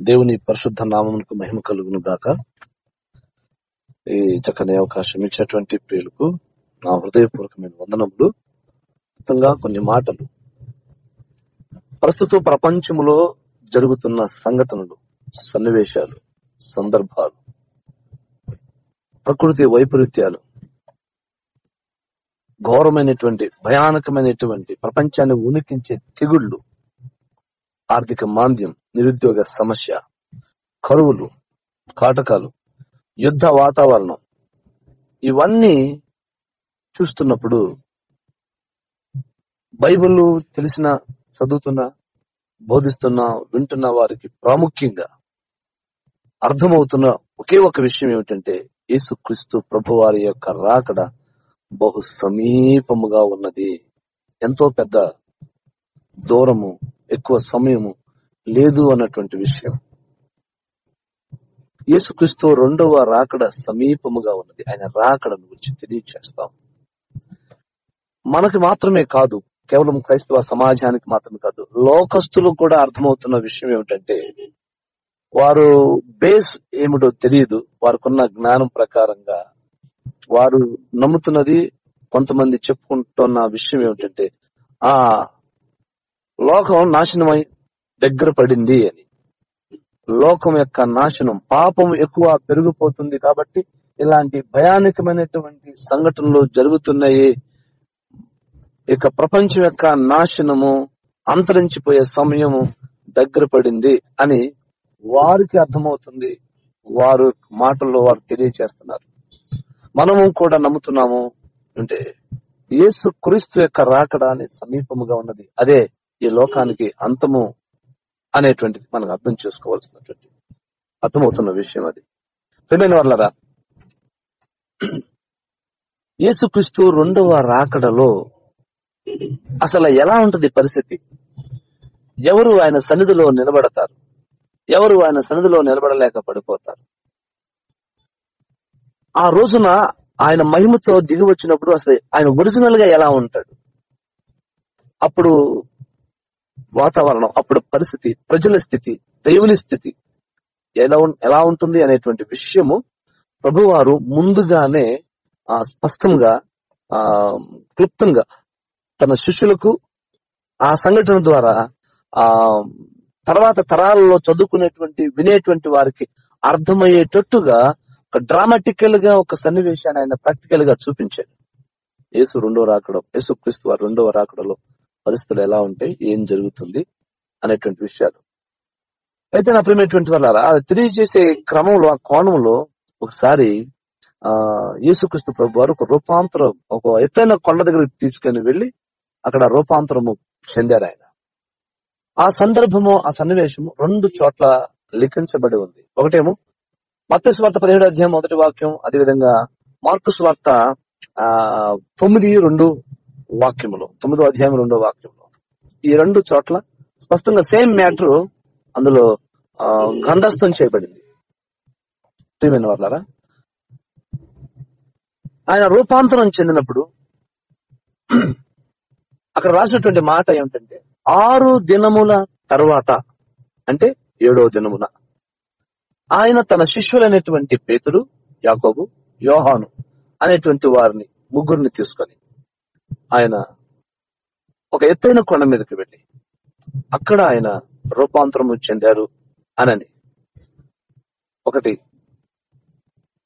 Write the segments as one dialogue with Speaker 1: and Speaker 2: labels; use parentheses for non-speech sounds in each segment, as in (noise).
Speaker 1: దేవుని పరిశుద్ధ నామమునకు మహిమ కలుగును గాక. ఈ చక్కని అవకాశం ఇచ్చినటువంటి ప్రియులకు నా హృదయపూర్వకమైన వందనములు. మొత్తంగా కొన్ని మాటలు. ప్రస్తుతం ప్రపంచములో జరుగుతున్న సంఘటనలు సన్నివేశాలు సందర్భాలు ప్రకృతి వైపరీత్యాలు ఘోరమైనటువంటి భయానకమైనటువంటి ప్రపంచాన్ని ఉనికించే తెగుళ్ళు ఆర్థిక మాంద్యం నిరుద్యోగ సమస్య కరువులు కాటకాలు యుద్ధ వాతావరణం ఇవన్నీ చూస్తున్నప్పుడు బైబిల్ తెలిసిన చదువుతున్న బోధిస్తున్న వింటున్న వారికి ప్రాముఖ్యంగా అర్థమవుతున్న ఒకే ఒక విషయం ఏమిటంటే యేసుక్రీస్తు ప్రభు వారి యొక్క రాకడ బహు సమీపముగా ఉన్నది. ఎంతో పెద్ద దూరము ఎక్కువ సమయము లేదు అన్నటువంటి విషయం. యేసుక్రీస్తు రెండవ రాకడ సమీపముగా ఉన్నది. ఆయన రాకడను గురించి తెలియజేస్తాం మనకి మాత్రమే కాదు కేవలం క్రైస్తవ సమాజానికి మాత్రమే కాదు లోకస్తులు కూడా అర్థమవుతున్న విషయం ఏమిటంటే వారు బేస్ ఏమిటో తెలియదు. వారికున్న జ్ఞానం ప్రకారంగా వారు నమ్ముతున్నది కొంతమంది చెప్పుకుంటున్న విషయం ఏమిటంటే ఆ లోకం నాశనమై దగ్గర పడింది అని. లోకం యొక్క నాశనం పాపం ఎక్కువ పెరిగిపోతుంది కాబట్టి ఇలాంటి భయానకమైనటువంటి సంఘటనలు జరుగుతున్నాయి. ఇక ప్రపంచం యొక్క నాశనము అంతరించిపోయే సమయము దగ్గర పడింది అని వారికి అర్థమవుతుంది. వారు మాటల్లో వారు తెలియచేస్తున్నారు. మనము కూడా నమ్ముతున్నాము అంటే యేసు క్రీస్తు యొక్క రాకడ సమీపముగా ఉన్నది. అదే ఈ లోకానికి అంతము అనేటువంటిది మనకు అర్థం చేసుకోవాల్సినటువంటి అర్థమవుతున్న విషయం అది. ప్రేమైన వాళ్ళరా యేసుక్రీస్తు రెండవ రాకడలో అసలు ఎలా ఉంటది పరిస్థితి? ఎవరు ఆయన సన్నిధిలో నిలబడతారు? ఎవరు ఆయన సన్నిధిలో నిలబడలేక పడిపోతారు? ఆ రోజున ఆయన మహిమతో దిగి వచ్చినప్పుడు అసలు ఆయన ఒరిజినల్గా ఎలా ఉంటాడు? అప్పుడు వాతావరణం అప్పుడు పరిస్థితి ప్రజల స్థితి దేవుని స్థితి ఎలా ఎలా ఉంటుంది అనేటువంటి విషయము ప్రభువారు ముందుగానే ఆ, స్పష్టంగా ఆ క్లుప్తంగా తన శిష్యులకు ఆ సంఘటన ద్వారా ఆ తర్వాత తరాలలో చదువుకునేటువంటి వినేటువంటి వారికి అర్థమయ్యేటట్టుగా ఒక డ్రామాటికల్గా ఒక సన్నివేశాన్ని ఆయన ప్రాక్టికల్గా చూపించాడు. యేసు రెండో రాకడం యేసు క్రీస్తు వారు రెండవ రాకడలో పరిస్థితులు ఎలా ఉంటాయి ఏం జరుగుతుంది అనేటువంటి విషయాలు. అయితే నా ప్రియమైనటువంటి అది తెలియజేసే క్రమంలో ఆ కోణంలో ఒకసారి ఆ యేసుక్రీస్తు ప్రభు వారు ఒక రూపాంతరం ఒక ఎత్తైన కొండ దగ్గరికి తీసుకుని వెళ్ళి అక్కడ రూపాంతరము చెందారు ఆయన. ఆ సందర్భము ఆ సన్నివేశము రెండు చోట్ల లిఖించబడి ఉంది. ఒకటేమో మత్తయి స్వార్థ పదిహేడు అధ్యాయం మొదటి వాక్యం అదేవిధంగా మార్కు స్వార్థ ఆ తొమ్మిది రెండు వాక్యములు తొమ్మిదో అధ్యాయం రెండో వాక్యంలో ఈ రెండు చోట్ల స్పష్టంగా సేమ్ మ్యాటర్ అందులో గంధస్థం చేయబడింది. ప్రియమైన వాళ్ళారా ఆయన రూపాంతరం చెందినప్పుడు అక్కడ రాసినటువంటి మాట ఏమిటంటే ఆరు దినముల తర్వాత అంటే ఏడో దినమున ఆయన తన శిష్యులైనటువంటి పేతుడు యాకోబు యోహాను అనేటువంటి వారిని ముగ్గురిని తీసుకొని ఆయన ఒక ఎత్తైన కొండ మీదకి వెళ్ళి అక్కడ ఆయన రూపాంతరము చెందారు అనని. ఒకటి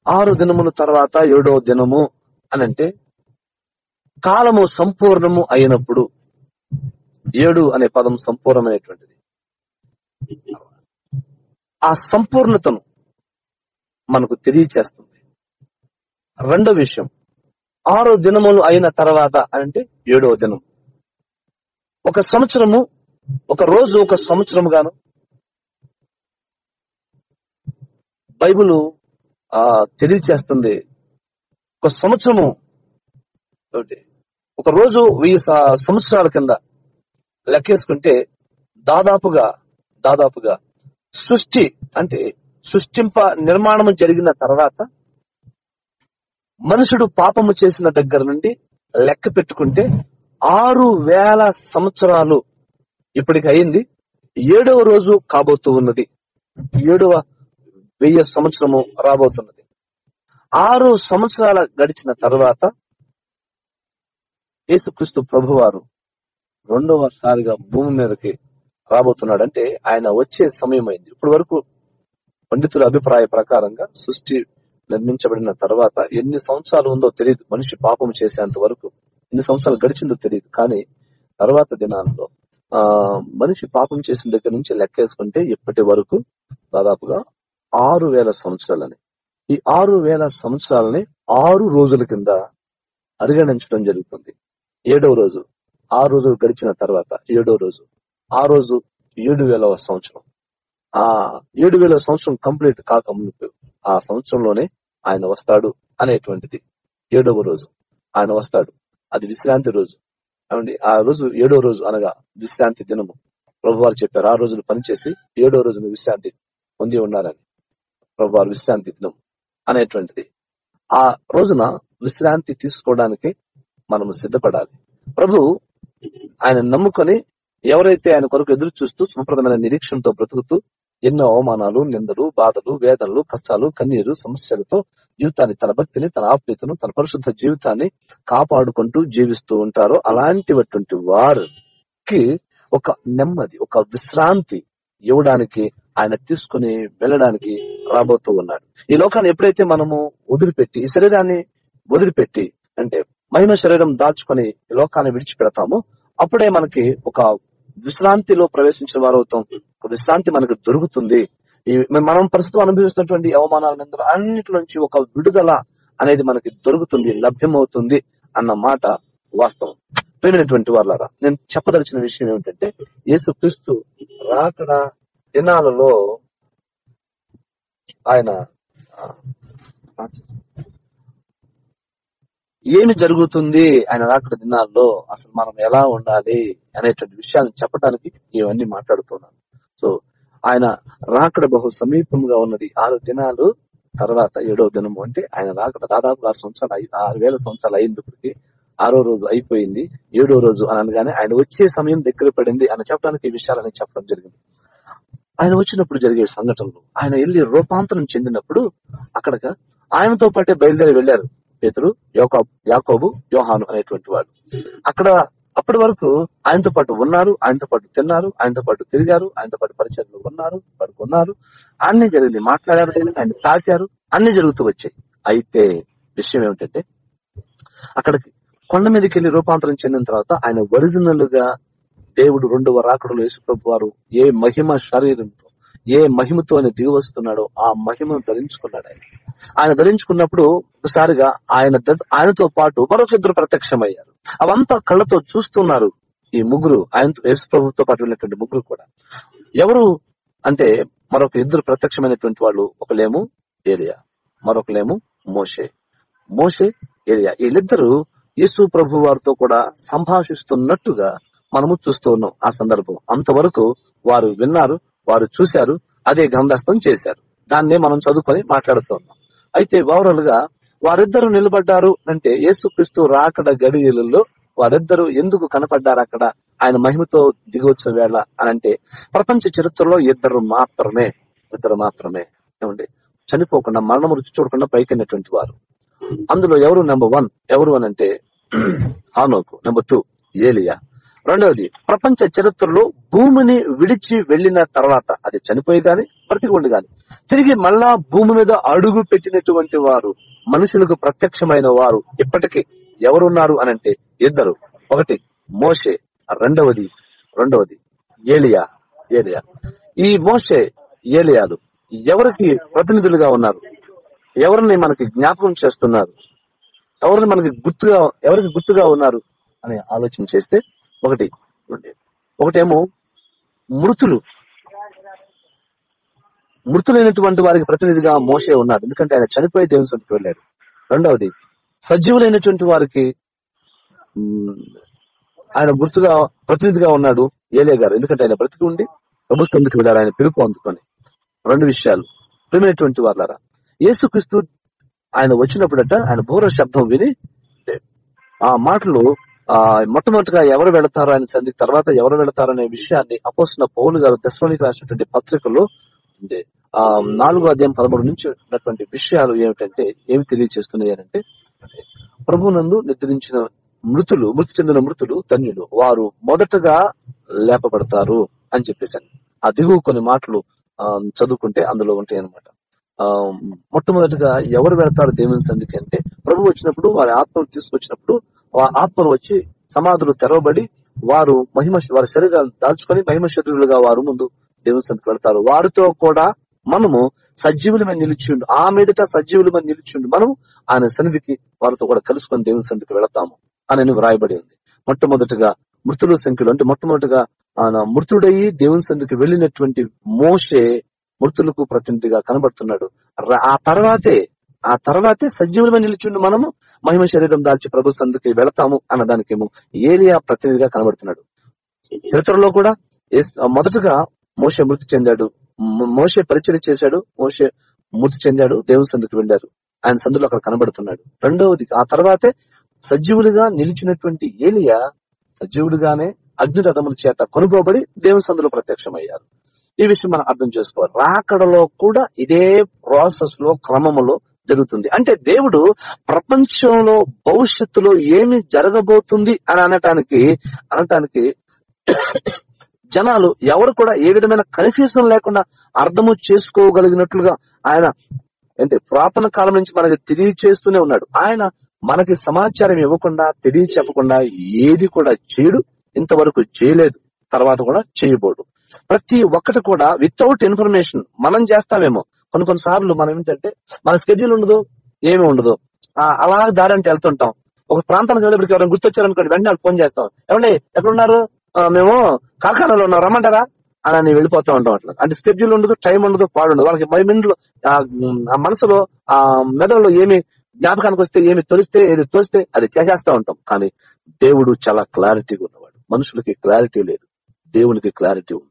Speaker 1: ఆరు దినముల తర్వాత ఏడో దినము అనంటే కాలము సంపూర్ణము అయినప్పుడు ఏడు అనే పదం సంపూర్ణమైనటువంటిది. ఆ సంపూర్ణతను మనకు తెలియచేస్తుంది. రెండో విషయం ఆరో దినములు అయిన తర్వాత అంటే ఏడో దినం. ఒక సంవత్సరము ఒక రోజు ఒక సంవత్సరము గాను బైబిల్ ఆ తెలియచేస్తుంది. ఒక సంవత్సరము ఒక రోజు వెయ్యి సంవత్సరాల కింద లెక్కేసుకుంటే దాదాపుగా దాదాపుగా సృష్టి అంటే సృష్టింప నిర్మాణం జరిగిన తర్వాత మనుషుడు పాపము చేసిన దగ్గర నుండి లెక్క పెట్టుకుంటే ఆరు వేల సంవత్సరాలు ఇప్పటికి అయింది. ఏడవ రోజు కాబోతూ ఉన్నది. ఏడవ వెయ్యి సంవత్సరము రాబోతున్నది. ఆరు సంవత్సరాల గడిచిన తర్వాత యేసుక్రీస్తు ప్రభువారు రెండవ సారిగా భూమి మీదకి రాబోతున్నాడంటే ఆయన వచ్చే సమయం అయింది ఇప్పటి వరకు పండితుల అభిప్రాయ ప్రకారంగా సృష్టి నిర్మించబడిన తర్వాత ఎన్ని సంవత్సరాలు ఉందో తెలియదు మనిషి పాపం చేసేంత వరకు ఎన్ని సంవత్సరాలు గడిచిందో తెలియదు కానీ తర్వాత దినాల్లో ఆ మనిషి పాపం చేసిన దగ్గర నుంచి లెక్కేసుకుంటే ఇప్పటి వరకు దాదాపుగా ఆరు వేల సంవత్సరాలని. ఈ ఆరు వేల సంవత్సరాలని ఆరు రోజుల కింద పరిగణించడం జరుగుతుంది. ఏడవ రోజు ఆ రోజు గడిచిన తర్వాత ఏడవ రోజు ఆ రోజు ఏడు వేలవ సంవత్సరం. ఆ ఏడు వేల సంవత్సరం కంప్లీట్ కాక ఆ సంవత్సరంలోనే ఆయన వస్తాడు అనేటువంటిది ఏడవ రోజు. ఆయన వస్తాడు. అది విశ్రాంతి రోజు. ఏమండి? ఆ రోజు ఏడో రోజు అనగా విశ్రాంతి దినము. ప్రభువారు చెప్పారు ఆ రోజులు పనిచేసి ఏడో రోజున విశ్రాంతి పొంది ఉన్నారని. ప్రభువారు విశ్రాంతి దినం అనేటువంటిది. ఆ రోజున విశ్రాంతి తీసుకోవడానికి మనము సిద్ధపడాలి. ప్రభు ఆయన నమ్ముకొని ఎవరైతే ఆయన కొరకు ఎదురు చూస్తూ సుప్రదమైన నిరీక్షణతో బ్రతుకుతూ ఎన్నో అవమానాలు నిందలు బాధలు వేదనలు కష్టాలు కన్నీరు సమస్యలతో జీవితాన్ని తన భక్తిని తన ఆప్యతను తన పరిశుద్ధ జీవితాన్ని కాపాడుకుంటూ జీవిస్తూ ఉంటారో అలాంటివటువంటి వారికి ఒక నెమ్మది ఒక విశ్రాంతి ఇవ్వడానికి ఆయన తీసుకుని వెళ్ళడానికి రాబోతూ ఉన్నాడు. ఈ లోకాన్ని ఎప్పుడైతే మనము వదిలిపెట్టి ఈ శరీరాన్ని వదిలిపెట్టి అంటే మహిమ శరీరం దాచుకొని ఈ లోకాన్ని విడిచిపెడతామో అప్పుడే మనకి ఒక విశ్రాంతిలో ప్రవేశించిన వారు అవుతాం విశ్రాంతి మనకు దొరుకుతుంది. మనం ప్రస్తుతం అనుభవిస్తున్నటువంటి అవమానాల నిందలు అన్నిటిలోంచి ఒక విడుదల అనేది మనకి దొరుకుతుంది లభ్యమవుతుంది అన్న మాట వాస్తవం. ప్రేమైనటువంటి వాళ్ళారా నేను చెప్పదలిచిన విషయం ఏమిటంటే యేసు క్రీస్తు రాకడ దినాలలో ఆయన ఏమి జరుగుతుంది ఆయన రాకడ దినాల్లో అసలు మనం ఎలా ఉండాలి అనేటువంటి విషయాలను చెప్పడానికి ఇవన్నీ మాట్లాడుతున్నాను. సో ఆయన రాకడ బహు సమీపంగా ఉన్నది. ఆరు దినాలు తర్వాత ఏడవ దినము అంటే ఆయన రాకడ దాదాపు ఆరు సంవత్సరాలు ఆరు వేల సంవత్సరాలు అయింది ఇప్పటికి ఆరో రోజు అయిపోయింది. ఏడో రోజు అని అనగానే ఆయన వచ్చే సమయం దగ్గర పడింది అని చెప్పడానికి ఈ విషయాలని చెప్పడం జరిగింది. ఆయన వచ్చినప్పుడు జరిగే సంఘటనలు ఆయన వెళ్ళి రూపాంతరం చెందినప్పుడు అక్కడ ఆయనతో పాటే బయలుదేరి వెళ్ళారు పేతురు యాకోబు యోహాను అనేటువంటి వాడు అక్కడ అప్పటి వరకు ఆయనతో పాటు ఉన్నారు ఆయనతో పాటు తిన్నారు ఆయనతో పాటు తిరిగారు ఆయనతో పాటు పరిచయంలో ఉన్నారు పడుకున్నారు. అన్ని జరిగింది. మాట్లాడారు ఆయన తాకారు. అన్ని జరుగుతూ వచ్చాయి. అయితే విషయం ఏమిటంటే అక్కడికి కొండ మీదకి వెళ్ళి రూపాంతరం చెందిన తర్వాత ఆయన ఒరిజినల్గా దేవుడు రెండవ రాకడలో యేసుప్రభు వారు ఏ మహిమ శరీరంతో ఏ మహిమతో ఆయన దిగి వస్తున్నాడో ఆ మహిమను ధరించుకున్నాడు ఆయన. ఆయన ధరించుకున్నప్పుడు ఒకసారిగా ఆయన ఆయనతో పాటు మరొక ఇద్దరు ప్రత్యక్షమయ్యారు. అవంతా కళ్ళతో చూస్తున్నారు ఈ ముగ్గురు ఆయనతో యేసు ప్రభుతో పాటు వెళ్ళినటువంటి ముగ్గురు కూడా. ఎవరు అంటే మరొక ఇద్దరు ప్రత్యక్షమైనటువంటి వాళ్ళు ఒకలేము ఏలియా మరొకలేము మోషే. మోషే ఏలియా వీళ్ళిద్దరూ యేసు ప్రభు వారితో కూడా సంభాషిస్తున్నట్టుగా మనము చూస్తూ ఉన్నాం ఆ సందర్భం. అంతవరకు వారు విన్నారు వారు చూశారు అదే గ్రంథస్థం చేశారు. దాన్నే మనం చదువుకొని మాట్లాడుతూ ఉన్నాం. అయితే ఓవరాల్గా వారిద్దరు నిలబడ్డారు అంటే యేసుక్రీస్తు రాకడ గడియలలో వారిద్దరు ఎందుకు కనపడ్డారు అక్కడ? ఆయన మహిమతో దిగొచ్చిన వేళ అని అంటే ప్రపంచ చరిత్రలో ఇద్దరు మాత్రమే ఇద్దరు మాత్రమే. ఏమండి? చనిపోకుండా మరణం రుచి చూడకుండా పైకెళ్ళినటువంటి వారు. అందులో ఎవరు నెంబర్ వన్ ఎవరు అని అంటే (clears throat) హానోకు. నెంబర్ టూ ఏలియా. రెండవది ప్రపంచ చరిత్రలో భూమిని విడిచి వెళ్ళిన తర్వాత అది చనిపోయి గాని బ్రతికుండి గాని తిరిగి మళ్ళా భూమి మీద అడుగు పెట్టినటువంటి వారు మనుషులకు ప్రత్యక్షమైన వారు ఇప్పటికీ ఎవరున్నారు అనంటే ఇద్దరు. ఒకటి మోషే. రెండవది రెండవది ఏలియా. ఏలియా. ఈ మోషే ఏలియాలు ఎవరికి ప్రతినిధులుగా ఉన్నారు? ఎవరిని మనకి జ్ఞాపకం చేస్తున్నారు? ఎవరిని మనకి గుర్తుగా ఎవరికి గుర్తుగా ఉన్నారు? అని ఆలోచన చేస్తే ఒకటి. ఒకటేమో మృతులు. మృతులైనటువంటి వారికి ప్రతినిధిగా మోసే ఉన్నాడు. ఎందుకంటే ఆయన చనిపోయి దేవుని సన్నిధికి వెళ్ళాడు. రెండవది సజీవులైనటువంటి వారికి ఆయన గుర్తుగా ప్రతినిధిగా ఉన్నాడు ఏలే గారు. ఎందుకంటే ఆయన బ్రతికి ఉండి ప్రభుత్వంకి వెళ్ళారు. ఆయన పిలుపు అందుకొని. రెండు విషయాలు. ప్రేమైనటువంటి వాళ్ళారా యేసుక్రీస్తు ఆయన వచ్చినప్పుడట ఆయన బోర శబ్దం విని ఆ మాటలు ఆ మొట్టమొదటిగా ఎవరు వెళతారు ఆయన సంధి తర్వాత ఎవరు వెళతారు అనే విషయాన్ని అపోసిన పౌలు గారు దశలోనికి రాసినటువంటి పత్రికలో అంటే ఆ నాలుగో అధ్యాయం పదమూడు నుంచి ఉన్నటువంటి విషయాలు ఏమిటంటే ఏమి తెలియజేస్తున్నాయి అంటే ప్రభునందు నిద్రించిన మృతులు మృతి చెందిన మృతులు ధన్యులు వారు మొదటగా లేపబడతారు అని చెప్పేశాను ఆ దిగువ కొన్ని మాటలు చదువుకుంటే అందులో ఉంటాయి అనమాట మొట్టమొదటిగా ఎవరు వెళతారు దేవుని సంధికి అంటే ప్రభు వచ్చినప్పుడు వారి ఆత్మను తీసుకొచ్చినప్పుడు ఆత్మలు వచ్చి సమాధులు తెరవబడి వారు మహిమ వారి శరీరాలు దాల్చుకొని మహిమ శరీరులుగా వారు ముందు దేవుని సంధికి వెళ్తారు. వారితో కూడా మనము సజీవులమై నిలిచిండు ఆ మీదట సజీవులమై నిలిచిండు మనం ఆయన సన్నిధికి వారితో కూడా కలుసుకొని దేవుని సన్నిధికి వెళతాము అని వ్రాయబడి ఉంది. మొట్టమొదటిగా మృతుల సంఖ్యలో అంటే మొట్టమొదటిగా ఆయన మృతుడయి దేవుని సన్నిధికి వెళ్ళినటువంటి మోషే మృతులకు ప్రతినిధిగా కనబడుతున్నాడు. ఆ తర్వాతే ఆ తర్వాతే సజీవులమై నిలిచిండు మనము మహిమ శరీరం దాల్చి ప్రభు సందుకి వెళతాము అన్నదానికేమో ఏలియా ప్రతినిధిగా కనబడుతున్నాడు. చరిత్రలో కూడా మొదటగా మోషే మృతి చెందాడు. మోసే పరిచయం చేశాడు. మోసే మృతి చెందాడు. దేవుని సందుకు వెళ్ళారు. ఆయన సందులో అక్కడ కనబడుతున్నాడు. రెండవది ఆ తర్వాతే సజీవులుగా నిలిచినటువంటి ఏలియా సజీవుడిగానే అగ్ని రథముల చేత కొనుగోబడి దేవుని సందులో ప్రత్యక్షమయ్యారు. ఈ విషయం మనం అర్థం చేసుకోవాలి. రాకడలో కూడా ఇదే ప్రాసెస్లో క్రమములో జరుగుతుంది. అంటే దేవుడు ప్రపంచంలో భవిష్యత్తులో ఏమి జరగబోతుంది అని అనటానికి అనటానికి (coughs) జనాలు ఎవరు కూడా ఏ విధమైన కన్ఫ్యూజన్ లేకుండా అర్థము చేసుకోగలిగినట్లుగా ఆయన అంటే పురాతన కాలం నుంచి మనకి తెలియచేస్తూనే ఉన్నాడు. ఆయన మనకి సమాచారం ఇవ్వకుండా తెలియ చెప్పకుండా ఏది కూడా చేయడు. ఇంతవరకు చేయలేదు. తర్వాత కూడా చేయబోడు. ప్రతి ఒక్కటి కూడా వితౌట్ ఇన్ఫర్మేషన్ మనం చేస్తామేమో. కొన్ని కొన్ని సార్లు మనం ఏంటంటే మన స్కెడ్యూల్ ఉండదు ఏమి ఉండదు. అలా దారి అంటే వెళ్తుంటాం. ఒక ప్రాంతానికి వెళ్ళేప్పటికి ఎవరైనా గుర్తొచ్చారనుకోండి వెంటనే వాళ్ళు ఫోన్ చేస్తాం. ఏమండి ఎక్కడున్నారు? "ఆ, మేము కార్ఖానాలో ఉన్నాం రమ్మంటారా? అని వెళ్ళిపోతా ఉంటాం అట్లా. అంటే స్కెడ్యూల్ ఉండదు టైం ఉండదు పాడుండదు వాళ్ళకి మైండ్లో ఆ ఆ మనసులో ఆ మెదడులో ఏమి జ్ఞాపకానికి వస్తే ఏమి తొలిస్తే ఏది తోస్తే అది చేసేస్తా ఉంటాం. కానీ దేవుడు చాలా క్లారిటీగా ఉన్నవాడు. మనుషులకి క్లారిటీ లేదు. దేవునికి క్లారిటీ ఉంది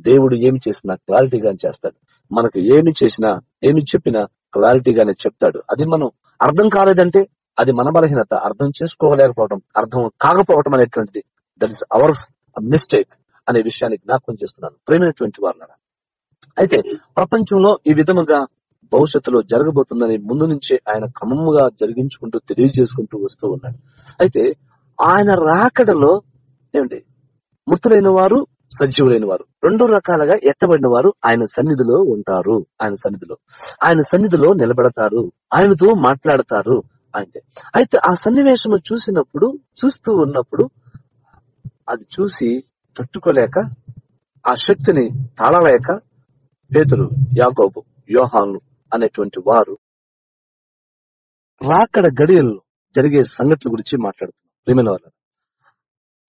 Speaker 1: దేవుడు ఏమి చేసినా క్లారిటీగా చేస్తాడు. మనకు ఏమి చేసినా ఏమి చెప్పినా క్లారిటీగానే చెప్తాడు. అది మనం అర్థం కాలేదంటే అది మన బలహీనత. అర్థం చేసుకోలేకపోవడం అర్థం కాకపోవడం అనేటువంటిది. దట్ ఇస్ అవర్ మిస్టేక్ అనే విషయాన్ని జ్ఞాపకం చేస్తున్నాను. ప్రేమైనటువంటి వారు అయితే ప్రపంచంలో ఈ విధముగా భవిష్యత్తులో జరగబోతుందని ముందు నుంచే ఆయన క్రమముగా జరిగించుకుంటూ తెలియజేసుకుంటూ వస్తూ ఉన్నాడు. అయితే ఆయన రాకడలో ఏమండి మృతులైన వారు సజీవులైన వారు రెండు రకాలుగా ఎత్తబడిన వారు ఆయన సన్నిధిలో ఉంటారు. ఆయన సన్నిధిలో. ఆయన సన్నిధిలో నిలబడతారు. ఆయనతో మాట్లాడతారు అంటే. అయితే ఆ సన్నివేశము చూసినప్పుడు చూస్తూ ఉన్నప్పుడు అది చూసి తట్టుకోలేక ఆ శక్తిని తాళలేక పేతురు యాగోబు యోహాను అనేటువంటి వారు రాకడ గడియల్లో జరిగే సంఘటనల గురించి మాట్లాడుతున్నారు. ప్రేమైన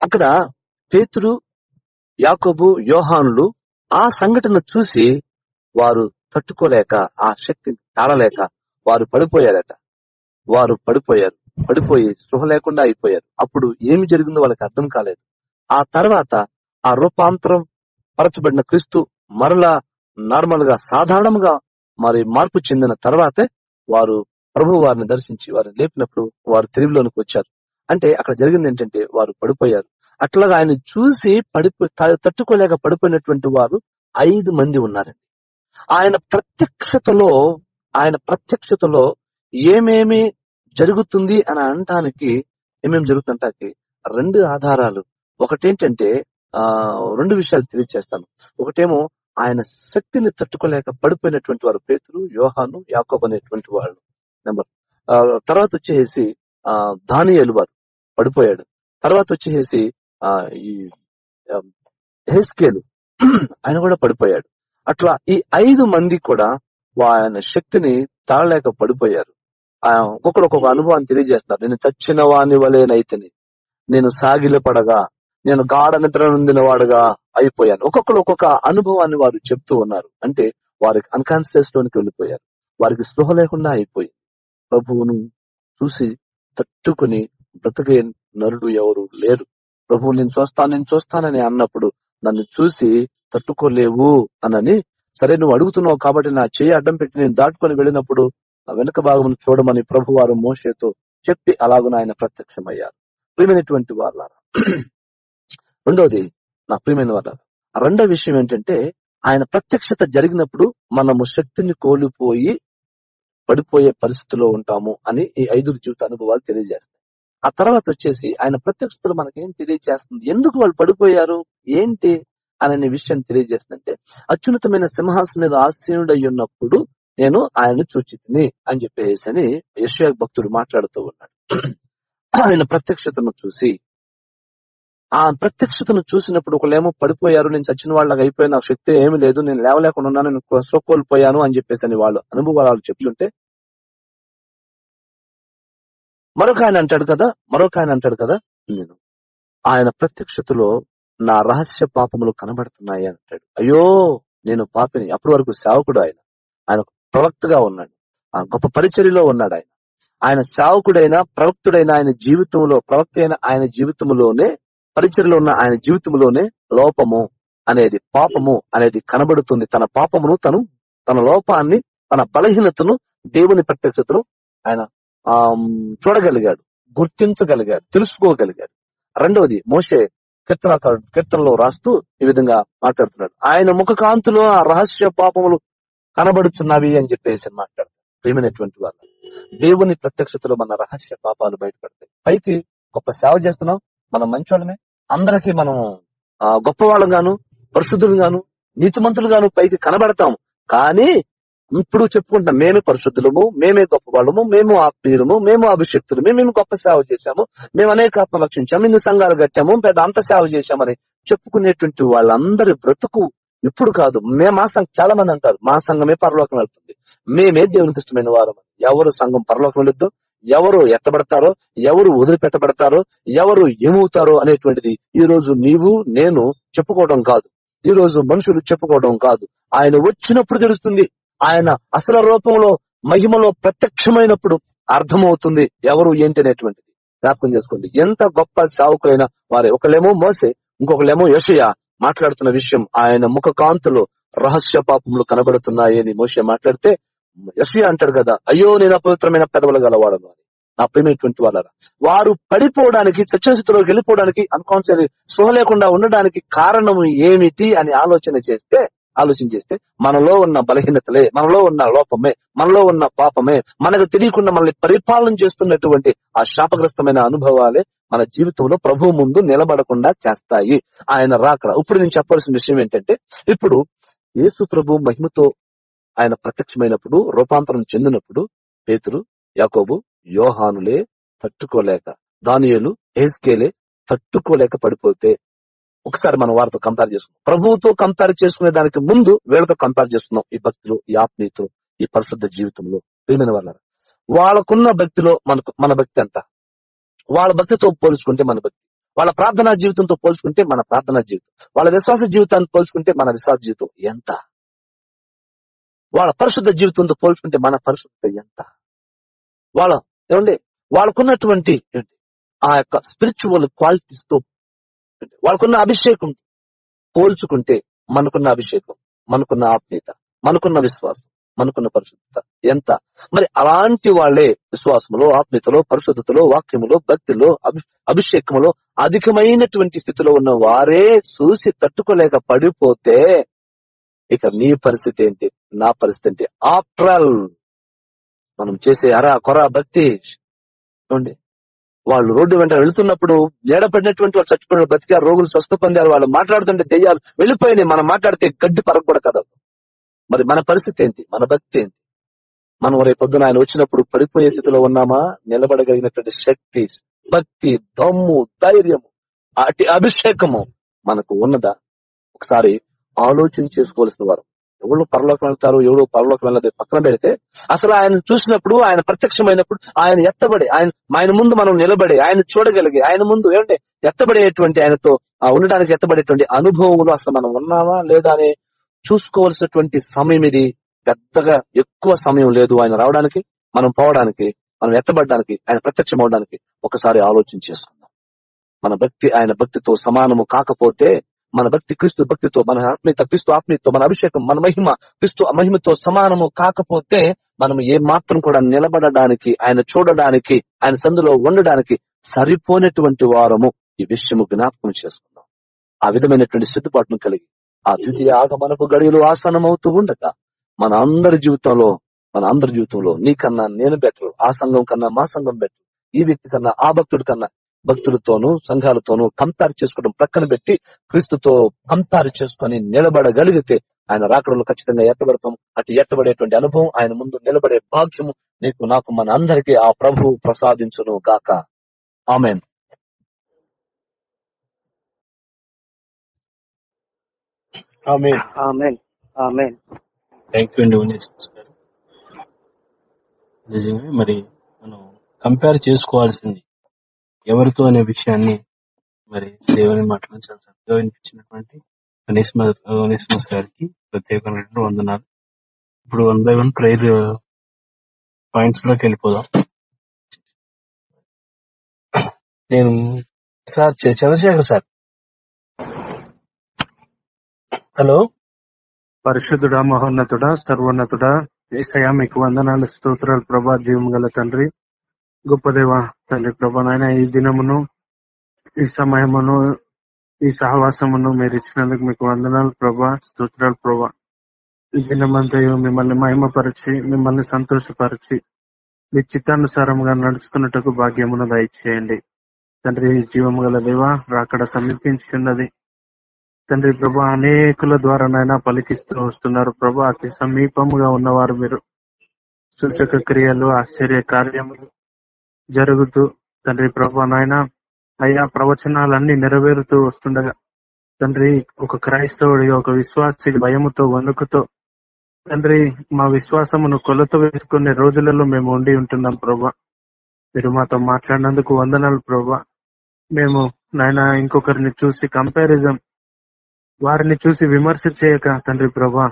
Speaker 1: అక్కడ పేతురు యాకోబు యోహానులు ఆ సంఘటన చూసి వారు తట్టుకోలేక ఆ శక్తిని తాళలేక వారు పడిపోయారట. వారు పడిపోయారు. పడిపోయి స్పృహ లేకుండా అయిపోయారు. అప్పుడు ఏమి జరిగిందో వాళ్ళకి అర్థం కాలేదు. ఆ తర్వాత ఆ రూపాంతరం పరచబడిన క్రీస్తు మరలా నార్మల్గా సాధారణంగా మరి మార్పు చెందిన తర్వాతే వారు ప్రభు వారిని దర్శించి వారిని లేపినప్పుడు వారు తెలివిలోనికి వచ్చారు. అంటే అక్కడ జరిగింది ఏంటంటే వారు పడిపోయారు. అట్లాగా ఆయన చూసి పడిపో తట్టుకోలేక పడిపోయినటువంటి వారు ఐదు మంది ఉన్నారండి. ఆయన ప్రత్యక్షతలో ఆయన ప్రత్యక్షతలో ఏమేమి జరుగుతుంది అని అనటానికి ఏమేమి జరుగుతుంటానికి రెండు ఆధారాలు. ఒకటేంటంటే ఆ రెండు విషయాలు తెలియజేస్తాను. ఒకటేమో ఆయన శక్తిని తట్టుకోలేక పడిపోయినటువంటి వారు పేతులు యోహాను యాకోబ్ అనేటువంటి వాళ్ళు. నెంబర్. తర్వాత వచ్చేసి ఆ దానియలు వారు పడిపోయాడు. తర్వాత వచ్చేసి ఆ ఈ హెస్కేలు (clears throat) ఆయన కూడా పడిపోయాడు. అట్లా ఈ ఐదు మంది కూడా ఆయన శక్తిని తాళలేక పడిపోయారు. ఆ, ఒక్కొక్కరు ఒక్కొక్క అనుభవాన్ని తెలియజేస్తున్నారు. నేను చచ్చిన వాని వలేనైతిని నేను సాగిల పడగా నేను గాఢ నిద్ర నుండిన వాడుగా అయిపోయాను. ఒక్కొక్కరు ఒక్కొక్క అనుభవాన్ని వారు చెప్తూ ఉన్నారు. అంటే వారికి అన్కాన్షియస్ లోనికి వెళ్ళిపోయారు. వారికి స్పృహ లేకుండా అయిపోయింది. ప్రభువును చూసి తట్టుకుని బ్రతకే నరుడు ఎవరు లేరు. ప్రభువు నేను చూస్తాను నేను చూస్తానని అన్నప్పుడు నన్ను చూసి తట్టుకోలేవు అనని సరే నువ్వు అడుగుతున్నావు కాబట్టి నా చేయి అడ్డం పెట్టి నేను దాటుకొని వెళ్ళినప్పుడు ఆ వెనుక భాగం చూడమని ప్రభు వారు మోసేతో చెప్పి అలాగున ఆయన ప్రత్యక్షమయ్యారు. ప్రియమైనటువంటి వాళ్ళ (clears throat) రెండవది నా ప్రియమైన వాళ్ళ రెండో విషయం ఏంటంటే ఆయన ప్రత్యక్షత జరిగినప్పుడు మనము శక్తిని కోల్పోయి పడిపోయే పరిస్థితిలో ఉంటాము అని ఈ ఐదుగురు జీవిత అనుభవాలు తెలియజేస్తాయి. ఆ తర్వాత వచ్చేసి ఆయన ప్రత్యక్షతలు మనకేం తెలియజేస్తుంది ఎందుకు వాళ్ళు పడిపోయారు? ఏంటి? అనే విషయం తెలియజేస్తుందంటే అత్యున్నతమైన సింహాసనం మీద ఆసీనుడై ఉన్నప్పుడు నేను ఆయన చూచితిని అని చెప్పేసి అని యశ్వ భక్తుడు మాట్లాడుతూ ఉన్నాడు. ఆయన ప్రత్యక్షతను చూసి ఆ ప్రత్యక్షతను చూసినప్పుడు ఒకళ్ళేమో పడిపోయారు నేను చచ్చిన వాళ్ళకి అయిపోయిన నాకు శక్తి ఏమీ లేదు నేను లేవలేకుండా ఉన్నాను నేను సోకోల్పోయాను అని చెప్పేసి అని వాళ్ళు అనుభవాలు చెప్తుంటే మరొక ఆయన అంటాడు కదా మరొక ఆయన అంటాడు కదా నేను ఆయన ప్రత్యక్షతలో నా రహస్య పాపములు కనబడుతున్నాయి అంటాడు. అయ్యో నేను పాపిని అప్పటి వరకు సేవకుడు ఆయన. ఆయన ప్రవక్తగా ఉన్నాడు. ఆ గొప్ప పరిచర్యలో ఉన్నాడు ఆయన. ఆయన సేవకుడైన ప్రవక్తుడైన ఆయన జీవితంలో ప్రవక్త అయిన ఆయన జీవితంలోనే పరిచర్లో ఉన్న ఆయన జీవితంలోనే లోపము అనేది పాపము అనేది కనబడుతుంది. తన పాపమును తను తన లోపాన్ని తన బలహీనతను దేవుని ప్రత్యక్షతను ఆయన ఆ చూడగలిగాడు గుర్తించగలిగాడు తెలుసుకోగలిగాడు. రెండవది మోషే కీర్తన కీర్తనలో రాస్తూ ఈ విధంగా మాట్లాడుతున్నాడు. ఆయన ముఖ కాంతిలో ఆ రహస్య పాపములు కనబడుచున్నవి అని చెప్పేసి మాట్లాడతాడు. ప్రేమైనటువంటి వాళ్ళు దేవుని ప్రత్యక్షతలో మన రహస్య పాపాలు బయటపడతాయి. పైకి గొప్ప సేవ చేస్తున్నాం. మనం మంచోళ్ళమే. అందరికీ మనం గొప్ప వాళ్ళగాను పరిశుద్ధులు గాను నీతిమంతులు గాను పైకి కనబడతాం. కానీ ఇప్పుడు చెప్పుకుంటాం మేమే పరిశుద్ధులము మేమే గొప్ప వాళ్ళము మేము ఆత్మీయులము మేము అభిషక్తులు మేము గొప్ప సేవ చేశాము మేము అనేక ఆత్మ రక్షించాము ఇన్ని సంఘాలు కట్టాము పెద్ద అంత సేవ చేశామని చెప్పుకునేటువంటి వాళ్ళందరి బ్రతుకు ఇప్పుడు కాదు. మేము మా సంఘం చాలా మంది అంటారు మా సంఘమే పరలోకం వెళ్తుంది. మేమే దేవునికి ఇష్టమైన వారం ఎవరు సంఘం పరలోకం వెళ్ళొద్దు ఎవరు ఎత్తబడతారో ఎవరు వదిలిపెట్టబడతారో ఎవరు ఏమవుతారో అనేటువంటిది ఈ రోజు నీవు నేను చెప్పుకోవడం కాదు. ఈ రోజు మనుషులు చెప్పుకోవడం కాదు. ఆయన వచ్చినప్పుడు తెలుస్తుంది. ఆయన అసలు రూపంలో మహిమలో ప్రత్యక్షమైనప్పుడు అర్థమవుతుంది ఎవరు ఏంటి అనేటువంటిది. జ్ఞాపకం చేసుకోండి. ఎంత గొప్ప సావుకులైన వారే. ఒకళ్ళేమో మోసే ఇంకొకళ్ళేమో యషయ మాట్లాడుతున్న విషయం ఆయన ముఖ కాంతులు రహస్య పాపములు కనబడుతున్నాయని మోసే మాట్లాడితే యశ్వి అంటాడు కదా అయ్యో నేను అపవిత్రమైన పెదవులు గలవాడను అని. నా ప్రేమైనటువంటి వాళ్ళ వారు పడిపోవడానికి చచ్చస్థితిలోకి వెళ్ళిపోవడానికి అన్కాన్షియస్ స్పృహ లేకుండా ఉండడానికి కారణం ఏమిటి అని ఆలోచన చేస్తే ఆలోచన చేస్తే మనలో ఉన్న బలహీనతలే మనలో ఉన్న లోపమే మనలో ఉన్న పాపమే మనకు తెలియకుండా మనల్ని పరిపాలన చేస్తున్నటువంటి ఆ శాపగ్రస్తమైన అనుభవాలే మన జీవితంలో ప్రభు ముందు నిలబడకుండా చేస్తాయి. ఆయన రాకడ. ఇప్పుడు నేను చెప్పాల్సిన విషయం ఏంటంటే ఇప్పుడు యేసు ప్రభు మహిమతో ఆయన ప్రత్యక్షమైనప్పుడు రూపాంతరం చెందినప్పుడు పేతురు యాకోబు యోహానులే తట్టుకోలేక దానియలు ఏస్కేలే తట్టుకోలేక పడిపోతే ఒకసారి మనం వారితో కంపేర్ చేసుకున్నాం ప్రభువుతో కంపేర్ చేసుకునే దానికి ముందు వీళ్ళతో కంపేర్ చేసుకున్నాం ఈ భక్తులు ఈ ఆత్మీయతలు ఈ పరిశుద్ధ జీవితంలో. ప్రియమైన వాళ్ళ వాళ్ళకున్న భక్తిలో మనకు మన భక్తి ఎంత? వాళ్ళ భక్తితో పోల్చుకుంటే మన భక్తి. వాళ్ళ ప్రార్థనా జీవితంతో పోల్చుకుంటే మన ప్రార్థనా జీవితం. వాళ్ళ విశ్వాస జీవితాన్ని పోల్చుకుంటే మన విశ్వాస జీవితం ఎంత? వాళ్ళ పరిశుద్ధ జీవితంతో పోల్చుకుంటే మన పరిశుద్ధత ఎంత? వాళ్ళ ఏమండి? వాళ్ళకున్నటువంటి ఆ యొక్క స్పిరిచువల్ క్వాలిటీస్తో వాళ్ళకున్న అభిషేకం పోల్చుకుంటే మనకున్న అభిషేకం మనకున్న ఆత్మీయత మనకున్న విశ్వాసం మనకున్న పరిశుద్ధత ఎంత? మరి అలాంటి వాళ్ళే విశ్వాసములో ఆత్మీయతలో పరిశుద్ధతలో వాక్యములో భక్తిలో అభిషేకములో అధికమైనటువంటి స్థితిలో ఉన్న వారే చూసి తట్టుకోలేక పడిపోతే ఇక నీ పరిస్థితి ఏంటి? నా పరిస్థితి ఏంటి? ఆఫ్టర్ మనం చేసే అరా కొర భక్తి. చూడండి వాళ్ళు రోడ్డు వెంట వెళుతున్నప్పుడు ఏడపడినటువంటి వాళ్ళు చచ్చిపోయిన బ్రతికారు రోగులు స్వస్థ పొందారు వాళ్ళు మాట్లాడుతుంటే దెయ్యాలు వెళ్ళిపోయినాయి. మనం మాట్లాడితే గడ్డి పరగకూడదు కదా. మరి మన పరిస్థితి ఏంటి? మన భక్తి ఏంటి? మనం రేపు ఆయన వచ్చినప్పుడు పడిపోయే స్థితిలో ఉన్నామా? నిలబడగలిగినటువంటి శక్తి భక్తి దమ్ము ధైర్యము అటు అభిషేకము మనకు ఉన్నదా? ఒకసారి ఆలోచన చేసుకోవాల్సిన వారు. ఎవరు పరలోకం వెళ్తారు ఎవరు పరలోకం వెళ్ళదు పక్కన పెడితే అసలు ఆయన చూసినప్పుడు ఆయన ప్రత్యక్షమైనప్పుడు ఆయన ఎత్తబడి ఆయన ఆయన ముందు మనం నిలబడి ఆయన చూడగలిగి ఆయన ముందు ఏమంటే ఎత్తబడేటువంటి ఆయనతో ఉండడానికి ఎత్తబడేటువంటి అనుభవములు అసలు మనం ఉన్నామా లేదా అని చూసుకోవాల్సినటువంటి సమయం ఇది. పెద్దగా ఎక్కువ సమయం లేదు ఆయన రావడానికి మనం పోవడానికి మనం ఎత్తబడడానికి ఆయన ప్రత్యక్షం అవడానికి. ఒకసారి ఆలోచన చేసుకుందాం. మన భక్తి ఆయన భక్తితో సమానము కాకపోతే మన భక్తి క్రీస్తు భక్తితో మన ఆత్మీయత క్రీస్తు ఆత్మీయతో మన అభిషేకం మన మహిమ క్రీస్తు మహిమతో సమానము కాకపోతే మనం ఏ మాత్రం కూడా నిలబడడానికి ఆయన చూడడానికి ఆయన సందులో ఉండడానికి సరిపోనటువంటి వారము ఈ విషయము జ్ఞాపకం చేసుకుందాం. ఆ విధమైనటువంటి సిద్ధపాటును కలిగి ఆ ద్వితీయ ఆగమనపు గడియలు ఆసనమవుతూ ఉండక మన అందరి జీవితంలో మన అందరి జీవితంలో నీకన్నా నేను బెటర్ ఆ సంఘం కన్నా మా సంఘం బెటర్ ఈ వ్యక్తి కన్నా ఆ భక్తుడి కన్నా భక్తులతోనూ సంఘాలతోనూ కంపేర్ చేసుకోవడం ప్రక్కన పెట్టి క్రీస్తుతో కంపేర్ చేసుకొని నిలబడగలిగితే ఆయన రాకడలో ఖచ్చితంగా ఎత్తబడతాం. అటు ఎత్తబడేటువంటి అనుభవం ఆయన ముందు నిలబడే భాగ్యము నీకు నాకు మన అందరికీ ఆ ప్రభు ప్రసాదించును గాక. ఆమెన్.
Speaker 2: ఆమె
Speaker 3: ఆమెన్. ఆమెన్.
Speaker 2: థ్యాంక్ యూ అండి నిజంగా మరి మనం కంపేర్ చేసుకోవాల్సింది ఎవరితో అనే విషయాన్ని మరి దేవుని మాటలు చాలా చక్కగా వినిపించినటువంటి గణేశ్మస్ గారికి ప్రత్యేకమైనటువంటి వందనాలు. ఇప్పుడు వన్ బై వన్ ప్రైజ్ పాయింట్స్లోకి వెళ్ళిపోదాం. నేను సార్ చంద్రశేఖర్ సార్. హలో?
Speaker 4: పరిశుద్ధుడా మహోన్నతుడా సర్వోన్నతుడా ఏసయా మీకు వందనాలు స్తోత్రాలు ప్రభా జీవం గల తండ్రి. గొప్ప దేవ తండ్రి ప్రభా నాయన ఈ దినమును ఈ సమయమును ఈ సహవాసమును మీరు ఇచ్చినందుకు మీకు వందనాలు ప్రభా స్తోత్రాలు ప్రభా. ఈ దినమంతయు మిమ్మల్ని మహిమపరిచి మిమ్మల్ని సంతోషపరిచి మీ చిత్తానుసారంగా నడుచుకున్నట్టుకు భాగ్యమును దయచేయండి. తండ్రి జీవము గల దేవ రాకడ సమీపించుకున్నది. తండ్రి ప్రభా అనేకుల ద్వారా నైనా పలికిస్తూ వస్తున్నారు ప్రభా. అతి సమీపముగా ఉన్నవారు మీరు. సూచక క్రియలు ఆశ్చర్య కార్యములు జరుగుతూ తండ్రి ప్రభా నాయన అయ్యా ప్రవచనాలన్నీ నెరవేరుతూ వస్తుండగా తండ్రి ఒక క్రైస్తవుడి ఒక విశ్వాసి భయముతో వణుకుతో తండ్రి మా విశ్వాసమును కొలత వేసుకునే రోజులలో మేము ఉండి ఉంటున్నాం ప్రభా. మీరు మాతో మాట్లాడినందుకు వందనాలు ప్రభా. మేము నాయన ఇంకొకరిని చూసి కంపారిజం వారిని చూసి విమర్శ చేయక తండ్రి ప్రభా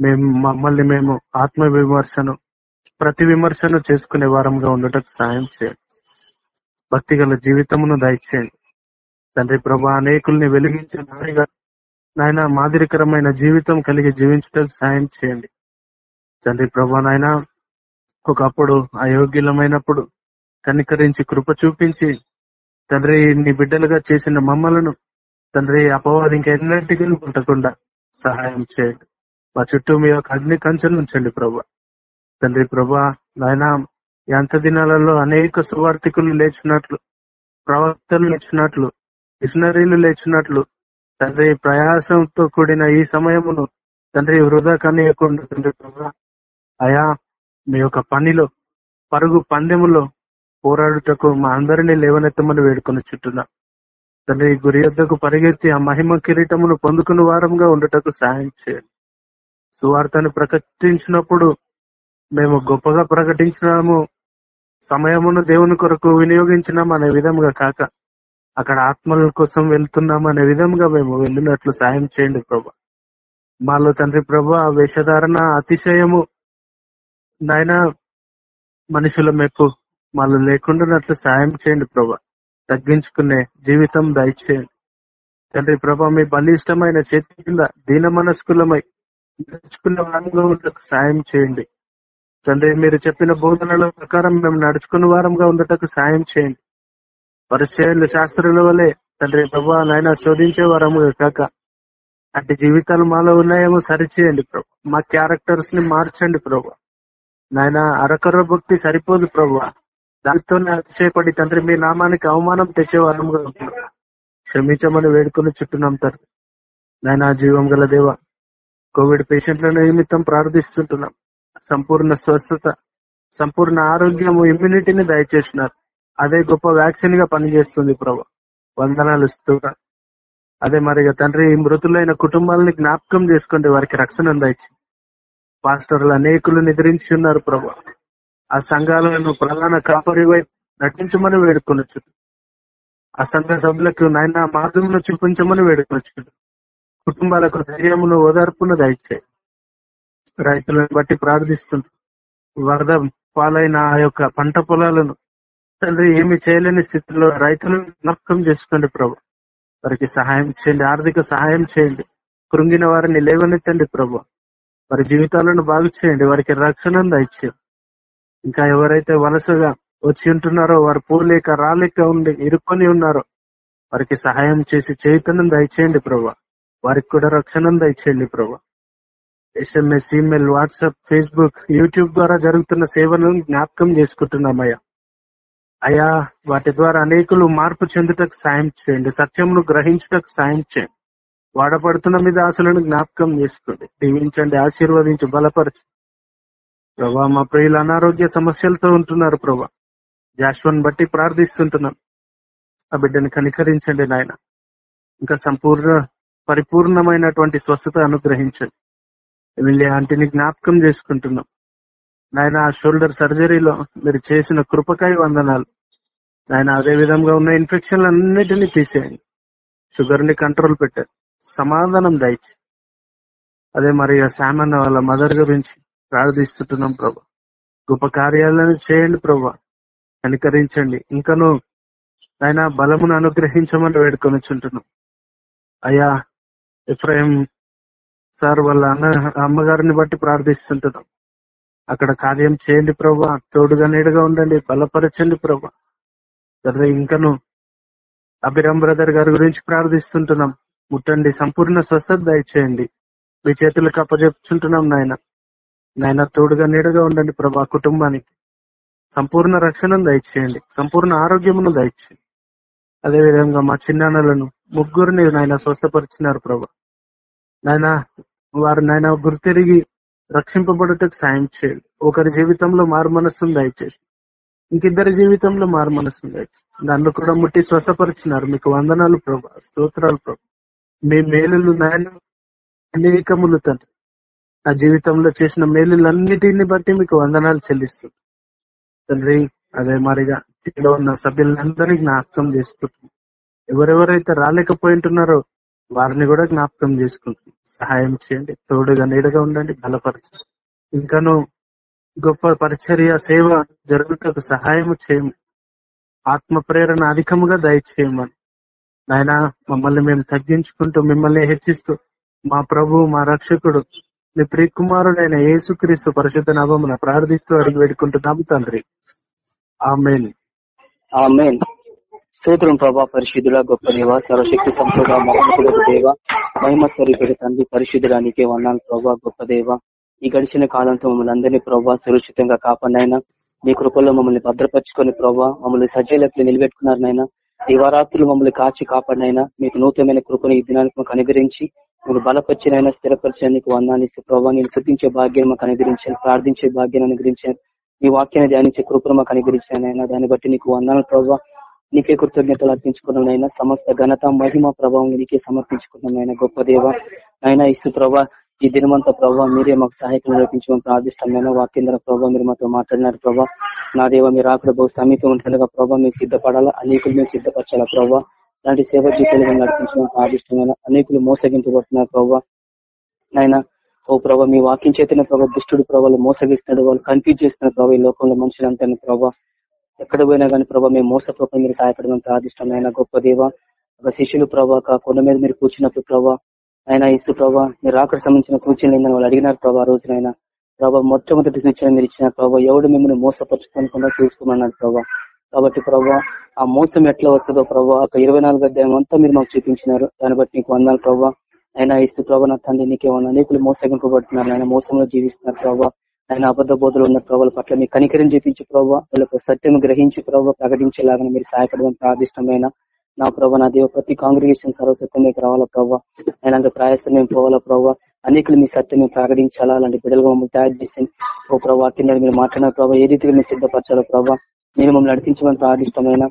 Speaker 4: మేము మమ్మల్ని మేము ఆత్మ విమర్శను ప్రతి విమర్శను చేసుకునే వారంగా ఉండటం సాయం చేయండి. భక్తి గల జీవితమును దయచేయండి. తండ్రి ప్రభా అనేకుల్ని వెలిగించే వారిగా నాయన మాదిరికరమైన జీవితం కలిగి జీవించటం సాయం చేయండి. తండ్రి ప్రభా నాయన ఒకప్పుడు అయోగ్యులమైనప్పుడు కనికరించి కృప చూపించి తండ్రి నీ బిడ్డలుగా చేసిన మమ్మలను తండ్రి అపవాది ఇంకెన్నటికీ కొట్టకుండా సహాయం చేయండి. మా చుట్టూ మీ యొక్క అగ్ని కంచెలు ఉంచండి ప్రభా. తండ్రి ప్రభా నాయన ఎంత దినాలలో అనేక సువార్థికులు లేచినట్లు ప్రవక్తలు లేచినట్లు మిషనరీలు లేచినట్లు తండ్రి ప్రయాసంతో కూడిన ఈ సమయమును తండ్రి వృధా కనియకుండా తండ్రి ప్రభా అయా మీ యొక్క పనిలో పరుగు పందెములో పోరాడుటకు మా అందరినీ లేవనెత్తమని వేడుకొని చుట్టున్నా. తండ్రి గురి యొద్దకు పరిగెత్తి ఆ మహిమ కిరీటమును పొందుకుని వారంగా ఉండటకు సాయం చేయండి. సువార్తను ప్రకటించినప్పుడు మేము గొప్పగా ప్రకటించినాము. సమయమును దేవుని కొరకు వినియోగించినాం అనే విధంగా కాక అక్కడ ఆత్మల కోసం వెళ్తున్నాం అనే విధంగా మేము వెళ్ళినట్లు సాయం చేయండి ప్రభా. మాలో తండ్రి ప్రభా వేషధారణ అతిశయము నాయన మనుషుల మెప్పు మాలో లేకుండానట్లు సాయం చేయండి ప్రభా. తగ్గించుకునే జీవితం దయచేయండి. తండ్రి ప్రభా మీ బలిష్టమైన చేతి కింద దీన మనస్కులమై నడుచుకునే వారంగా సాయం చేయండి. తండ్రి మీరు చెప్పిన బోధనల ప్రకారం మేము నడుచుకున్న వారంగా ఉండటకు సాయం చేయండి. పరిచయాలు శాస్త్రుల వలె తండ్రి ప్రభా నాయన శోధించే వారము కాక అంటే జీవితాలు మాలో ఉన్నాయేమో సరిచేయండి ప్రభు. మా క్యారెక్టర్స్ని మార్చండి ప్రభు. నాయన అరకర భక్తి సరిపోదు ప్రభు. దానితోనే అతిశయపడి తండ్రి మీ నామానికి అవమానం తెచ్చే వారముగా ఉంటున్నాం. క్షమించమని వేడుకొని చుట్టున్నాం తండ్రి. నాయన జీవం గల దేవ కోవిడ్ పేషెంట్ల నిమిత్తం ప్రార్థిస్తుంటున్నాం. సంపూర్ణ స్వస్థత సంపూర్ణ ఆరోగ్యము ఇమ్యూనిటీని దయచేసినారు. అదే గొప్ప వ్యాక్సిన్గా పనిచేస్తుంది ప్రభు. వందనాలు ఇస్తున్నా అదే మరి తండ్రి ఈ మృతులైన కుటుంబాలని జ్ఞాపకం చేసుకోండి వారికి రక్షణ దయచి పాస్టర్లు అనేకులు నిద్రించి ఉన్నారు ప్రభు. ఆ సంఘాలను ప్రధాన కాపరివై నటించమని వేడుకొనొచ్చు ఆ సంఘ సభ్యులకు నాయన మార్గంలో చూపించమని వేడుకొనొచ్చు కుటుంబాలకు ధైర్యమును ఓదార్పును దయచేయి. రైతులను బట్టి ప్రార్థిస్తుంది వరద పాలైన ఆ యొక్క పంట పొలాలను తండ్రి ఏమి చేయలేని స్థితిలో రైతులను జ్ఞాపకం చేసుకోండి ప్రభు. వారికి సహాయం చేయండి ఆర్థిక సహాయం చేయండి. కృంగిన వారిని లేవనెత్తండి ప్రభు. వారి జీవితాలను బాగు చేయండి వారికి రక్షణను దయచేయండి. ఇంకా ఎవరైతే వలసగా వచ్చి ఉంటున్నారో వారు పోలేక రాలేక ఉండి ఇరుక్కొని ఉన్నారో వారికి సహాయం చేసి చైతన్యం దయచేయండి ప్రభు. వారికి కూడా రక్షణ దయచేయండి ప్రభా. SMS email WhatsApp Facebook YouTube ద్వారా జరుగుతున్న సేవలను జ్ఞాపకం చేసుకుంటున్నామయ్యా. అయ్యా వాటి ద్వారా అనేకులు మార్పు చెందుటకు సాయం చేయండి. సత్యమును గ్రహించుటకు సాయం చేయండి. వాడపడుతున్న మీద ఆశలను జ్ఞాపకం చేసుకోండి. దీవించండి ఆశీర్వదించి బలపరచు. ప్రభా మా ప్రియులు అనారోగ్య సమస్యలతో ఉంటున్నారు ప్రభా. జాష్వన్ బట్టి ప్రార్థిస్తుంటున్నాం. ఆ బిడ్డని కనికరించండి నాయన. ఇంకా సంపూర్ణ పరిపూర్ణమైనటువంటి స్వస్థత అనుగ్రహించండి. ఎమ్మెల్యే ఆంటీని జ్ఞాపకం చేసుకుంటున్నాం. నాయన ఆ షోల్డర్ సర్జరీలో మీరు చేసిన కృపకాయ వందనాలు. ఆయన అదే విధంగా ఉన్న ఇన్ఫెక్షన్లు అన్నిటినీ తీసేయండి. షుగర్ని కంట్రోల్ పెట్టారు సమాధానం దయచి అదే మరి ఆ శామన్న వాళ్ళ మదర్ గురించి ప్రార్థిస్తుంటున్నాం ప్రభా. గొప్ప కార్యాలను చేయండి ప్రభా. కనికరించండి ఇంకను ఆయన బలమును అనుగ్రహించమని వేడుకొని చుంటున్నాం అయ్యా ఎఫ్రాయిం సార్ వాళ్ళ అన్న అమ్మగారిని బట్టి ప్రార్థిస్తుంటున్నాం అక్కడ కార్యం చేయండి ప్రభా తోడుగా నీడుగా ఉండండి బలపరచండి ప్రభా. సరే ఇంకను అభిరామ్ బ్రదర్ గారి గురించి ప్రార్థిస్తుంటున్నాం. ముట్టండి సంపూర్ణ స్వస్థత దయచేయండి. మీ చేతులకు అప్పచెప్తుంటున్నాం నాయన. నాయన తోడుగా నీడగా ఉండండి ప్రభా కుటుంబానికి. సంపూర్ణ రక్షణను దయచేయండి. సంపూర్ణ ఆరోగ్యమును దయచేయండి. అదే విధంగా మా చిన్నాన్నలను ముగ్గురిని నాయన స్వస్థపరిచినారు ప్రభా. నాయన వారు నాయన గుర్తిరిగి రక్షింపబడుటకు సాయం చేయండి. ఒకరి జీవితంలో మారు మనస్సును దయచేసి. ఇంకిద్దరి జీవితంలో మారు మనస్సును దయచేసి. నన్ను కూడా ముట్టి స్వస్థపరిచినారు. మీకు వందనాలు ప్రభా. స్తోత్రాలు ప్రభా. మీ మేలులు నాయన అనేకములు తండ్రి. నా జీవితంలో చేసిన మేలులన్నిటిని బట్టి మీకు వందనాలు చెల్లిస్తుంది తండ్రి అదే మరిగా ఇక్కడ ఉన్న సభ్యులందరినీ జ్ఞాపకం చేసుకుంటుంది ఎవరెవరైతే రాలేకపోయింటున్నారో వారిని కూడా జ్ఞాపకం చేసుకుంటుంది సహాయం చేయండి. తోడుగా నీడగా ఉండండి బలపరచండి. ఇంకాను గొప్ప పరిచర్య సేవ జరుగుటకు సహాయం చేయము. ఆత్మ ప్రేరణ అధికముగా దయచేయమని. నాయన మమ్మల్ని మేము తగ్గించుకుంటూ మిమ్మల్ని హెచ్చిస్తూ మా ప్రభు మా రక్షకుడు మీ ప్రియకుమారుడైన యేసుక్రీస్తు పరిశుద్ధ నామమున ప్రార్థిస్తూ అడిగి పెట్టుకుంటున్నాము తండ్రి. ఆమెన్.
Speaker 3: ఆమెన్. సూత్రం ప్రభా పరిశుద్ధుల గొప్ప దేవ సర్వశక్తి సంపద మహోన్నతుడ దేవ మహిమ స్వరూపుడు తండ్రి పరిశుద్ధుడానికి వన్నాను ప్రభా గొప్ప దేవ. ఈ గడిచిన కాలంతో మమ్మల్ని అందరినీ ప్రభా సురక్షితంగా కాపాడినైనా మీ కృపల్లో మమ్మల్ని భద్రపరుచుకొని ప్రభా మమ్మల్ని సజీలకి నిలబెట్టుకున్నారు నాయన. దివారాత్రులు మమ్మల్ని కాచి కాపాడినైనా మీకు నూతనమైన కృపను ఈ దినానికి మాకు అనుగ్రహించి మీరు బలపరిచినైనా స్థిరపరిచేందుకు వందాన్ని ప్రభావ నేను శుద్ధించే భాగ్యం మాకు అనుగ్రహించాను ప్రార్థించే భాగ్యాన్ని అనుగ్రహించాను మీ వాక్యాన్ని ధ్యానించే కృపను మాకు అనుగ్రహించానైనా దాన్ని బట్టి నీకు వందాలు ప్రభావ నీకే కృతజ్ఞతలు అర్పించుకున్నానైనా సమస్త ఘనత మహిమ ప్రభావం నీకే సమర్పించుకున్నానైనా గొప్ప దేవ అయినా ఇసు ప్రభా ఈ దినమంతా ప్రభావ మీరే మాకు సహాయకులు నడిపించమని ప్రార్థిష్టమైన వాక్యంధ్ర ప్రభావ మీరు మాతో మాట్లాడినారు ప్రభావ నా దేవ మీరు ఆకుడు బహు సమీపం ఉంటుండగా ప్రభావ మీరు సిద్ధపడాలా? అనేకులు మేము సిద్ధపరచాలా ప్రభావ లాంటి సేవ జీతాలు నడిపించడం ప్రార్థిష్టమైన అనేకులు మోసగింపబడుతున్నారు ప్రభావ నాయన ఓ ప్రభావ మీ వాక్యం చేతనే ప్రభావ దుష్టుడు ప్రభావాలు మోసగిస్తున్నాడు వాళ్ళు కన్ఫ్యూజ్ చేస్తున్నారు ప్రభావ ఈ లోకంలో మనుషులంతా ప్రభావ ఎక్కడ పోయినా కానీ ప్రభావ మేము మోసపోకుండా మీరు సహాయపడమని ప్రార్థిష్టమైన గొప్ప దేవ ఒక శిష్యులు ప్రభావ కొండ మీద మీరు కూర్చున్నప్పుడు ప్రభావ ఆయన ఇస్తూ ప్రభావ మీరు రాకడ సంబంధించిన సూచనలు ఏందని వాళ్ళు అడిగినారు ప్రభావ రోజునైనా. ప్రభావ మొట్టమొదటి సూచన మీరు ఇచ్చిన ప్రభావ ఎవడు మిమ్మల్ని మోసపరచుకోకుండా చూసుకోమన్నారు ప్రభావ కాబట్టి ప్రభావ ఆ మోసం ఎట్లా వస్తుందో ప్రభావ ఒక ఇరవై నాలుగు అధ్యాయం అంతా మీరు మాకు చూపించినారు. దాన్ని బట్టి నీకు వందాలు ప్రభావ ఆయన ఇస్తూ ప్రభా నా తండ్రి నీకేమన్నా అనేకులు మోసగింపబడుతున్నారు. ఆయన మోసంలో జీవిస్తున్నారు ప్రభావ ఆయన అబద్ధ బోధలు ఉన్న ప్రభావ పట్ల మీ కనికరం చూపించి ప్రభావ. వాళ్ళకు సత్యం గ్రహించి ప్రభావ. ప్రకటించేలాగా మీరు సహాయపడడం ప్రార్థిష్టమైన నా ప్రభావ నా దేవ ప్రతి కాంగ్రిగేషన్ సర్వసత్యం మీకు రావాలా ప్రభావ. ఆయన ప్రయాసం మేము పోవాలా ప్రభావ. అనేకులు మీ సత్యం మేము ప్రకటించాలా? అలాంటి బిడ్డలుగా మమ్మల్ని తయారు చేసి ఓ ప్రభావ కింద మీరు మాట్లాడిన ప్రభావ ఏ రీతిగా మీరు సిద్ధపరచాలో ప్రభావ. నేను మమ్మల్ని నడిపించమని ప్రార్థిష్టమైన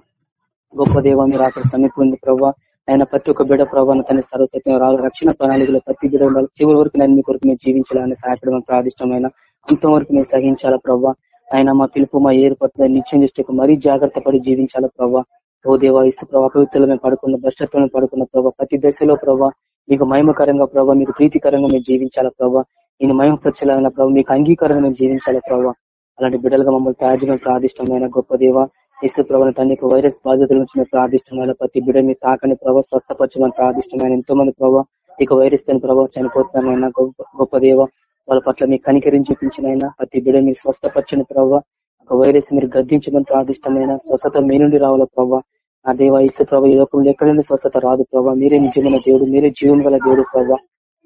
Speaker 3: గొప్ప దేవ మీరు అక్కడ సమీపం ప్రభావ. ఆయన ప్రతి ఒక్క బిడ ప్రభావం తన సర్వసత్యం రావాలి? రక్షణ ప్రణాళికలో ప్రతి బిడ ఉండాలి? చివరి వరకు నేను మీ కొరకు మీరు జీవించాలని సహాయపడమని ప్రార్థిష్టమైన అంతవరకు మేము సహించాలా ప్రభావ ఆయన మా పిలుపు మా ఏర్పడుతుంది నిత్యం దృష్టికి మరీ జాగ్రత్త పడి జీవించాలా ప్రభావ ఓ దేవా ఇస్తు ప్రభావ పవిత్రలో మేము పడుకున్న భ్రష్టత్వం పడుకున్న ప్రభావ ప్రతి దశలో ప్రభావ మీకు మహిమకరంగా ప్రభావ మీకు ప్రీతికరంగా మేము జీవించాలా ప్రభావ నేను మహిమపరచాలన్న ప్రభావ మీకు అంగీకారంగా మేము జీవించాలా ప్రభావ అలాంటి బిడ్డలుగా మమ్మల్ని తయారు చేయడం ప్రార్థిష్టమైన గొప్ప దేవ ఇసు ప్రభావ తండ్రికి వైరస్ బాధితుల నుంచి మేము ప్రార్థిష్టమైన ప్రతి బిడ్డ మీ తాకని ప్రభావ స్వస్థపరచమని ప్రార్థిష్టమైన ఎంతో మంది ప్రభావ ఇక వైరస్ తన ప్రభావ చనిపోతున్నారైనా గొప్ప దేవ వాళ్ళ పట్ల మీరు కనికరించి చూపించినైనా ప్రతి బిడ్డ మీరు స్వస్థపరచని ప్రభావ ఒక వైరస్ మీరు గద్దించమని ప్రార్థిష్టమైన స్వస్థత మీ నుండి రావాల ప్రభావ నా దేవ ఇసు ప్రభావ ఈ లోకంలో ఎక్కడైనా స్వస్థత రాదు ప్రభావ మీరే నిజమైన దేవుడు మీరే జీవన గల దేవుడు ప్రభావ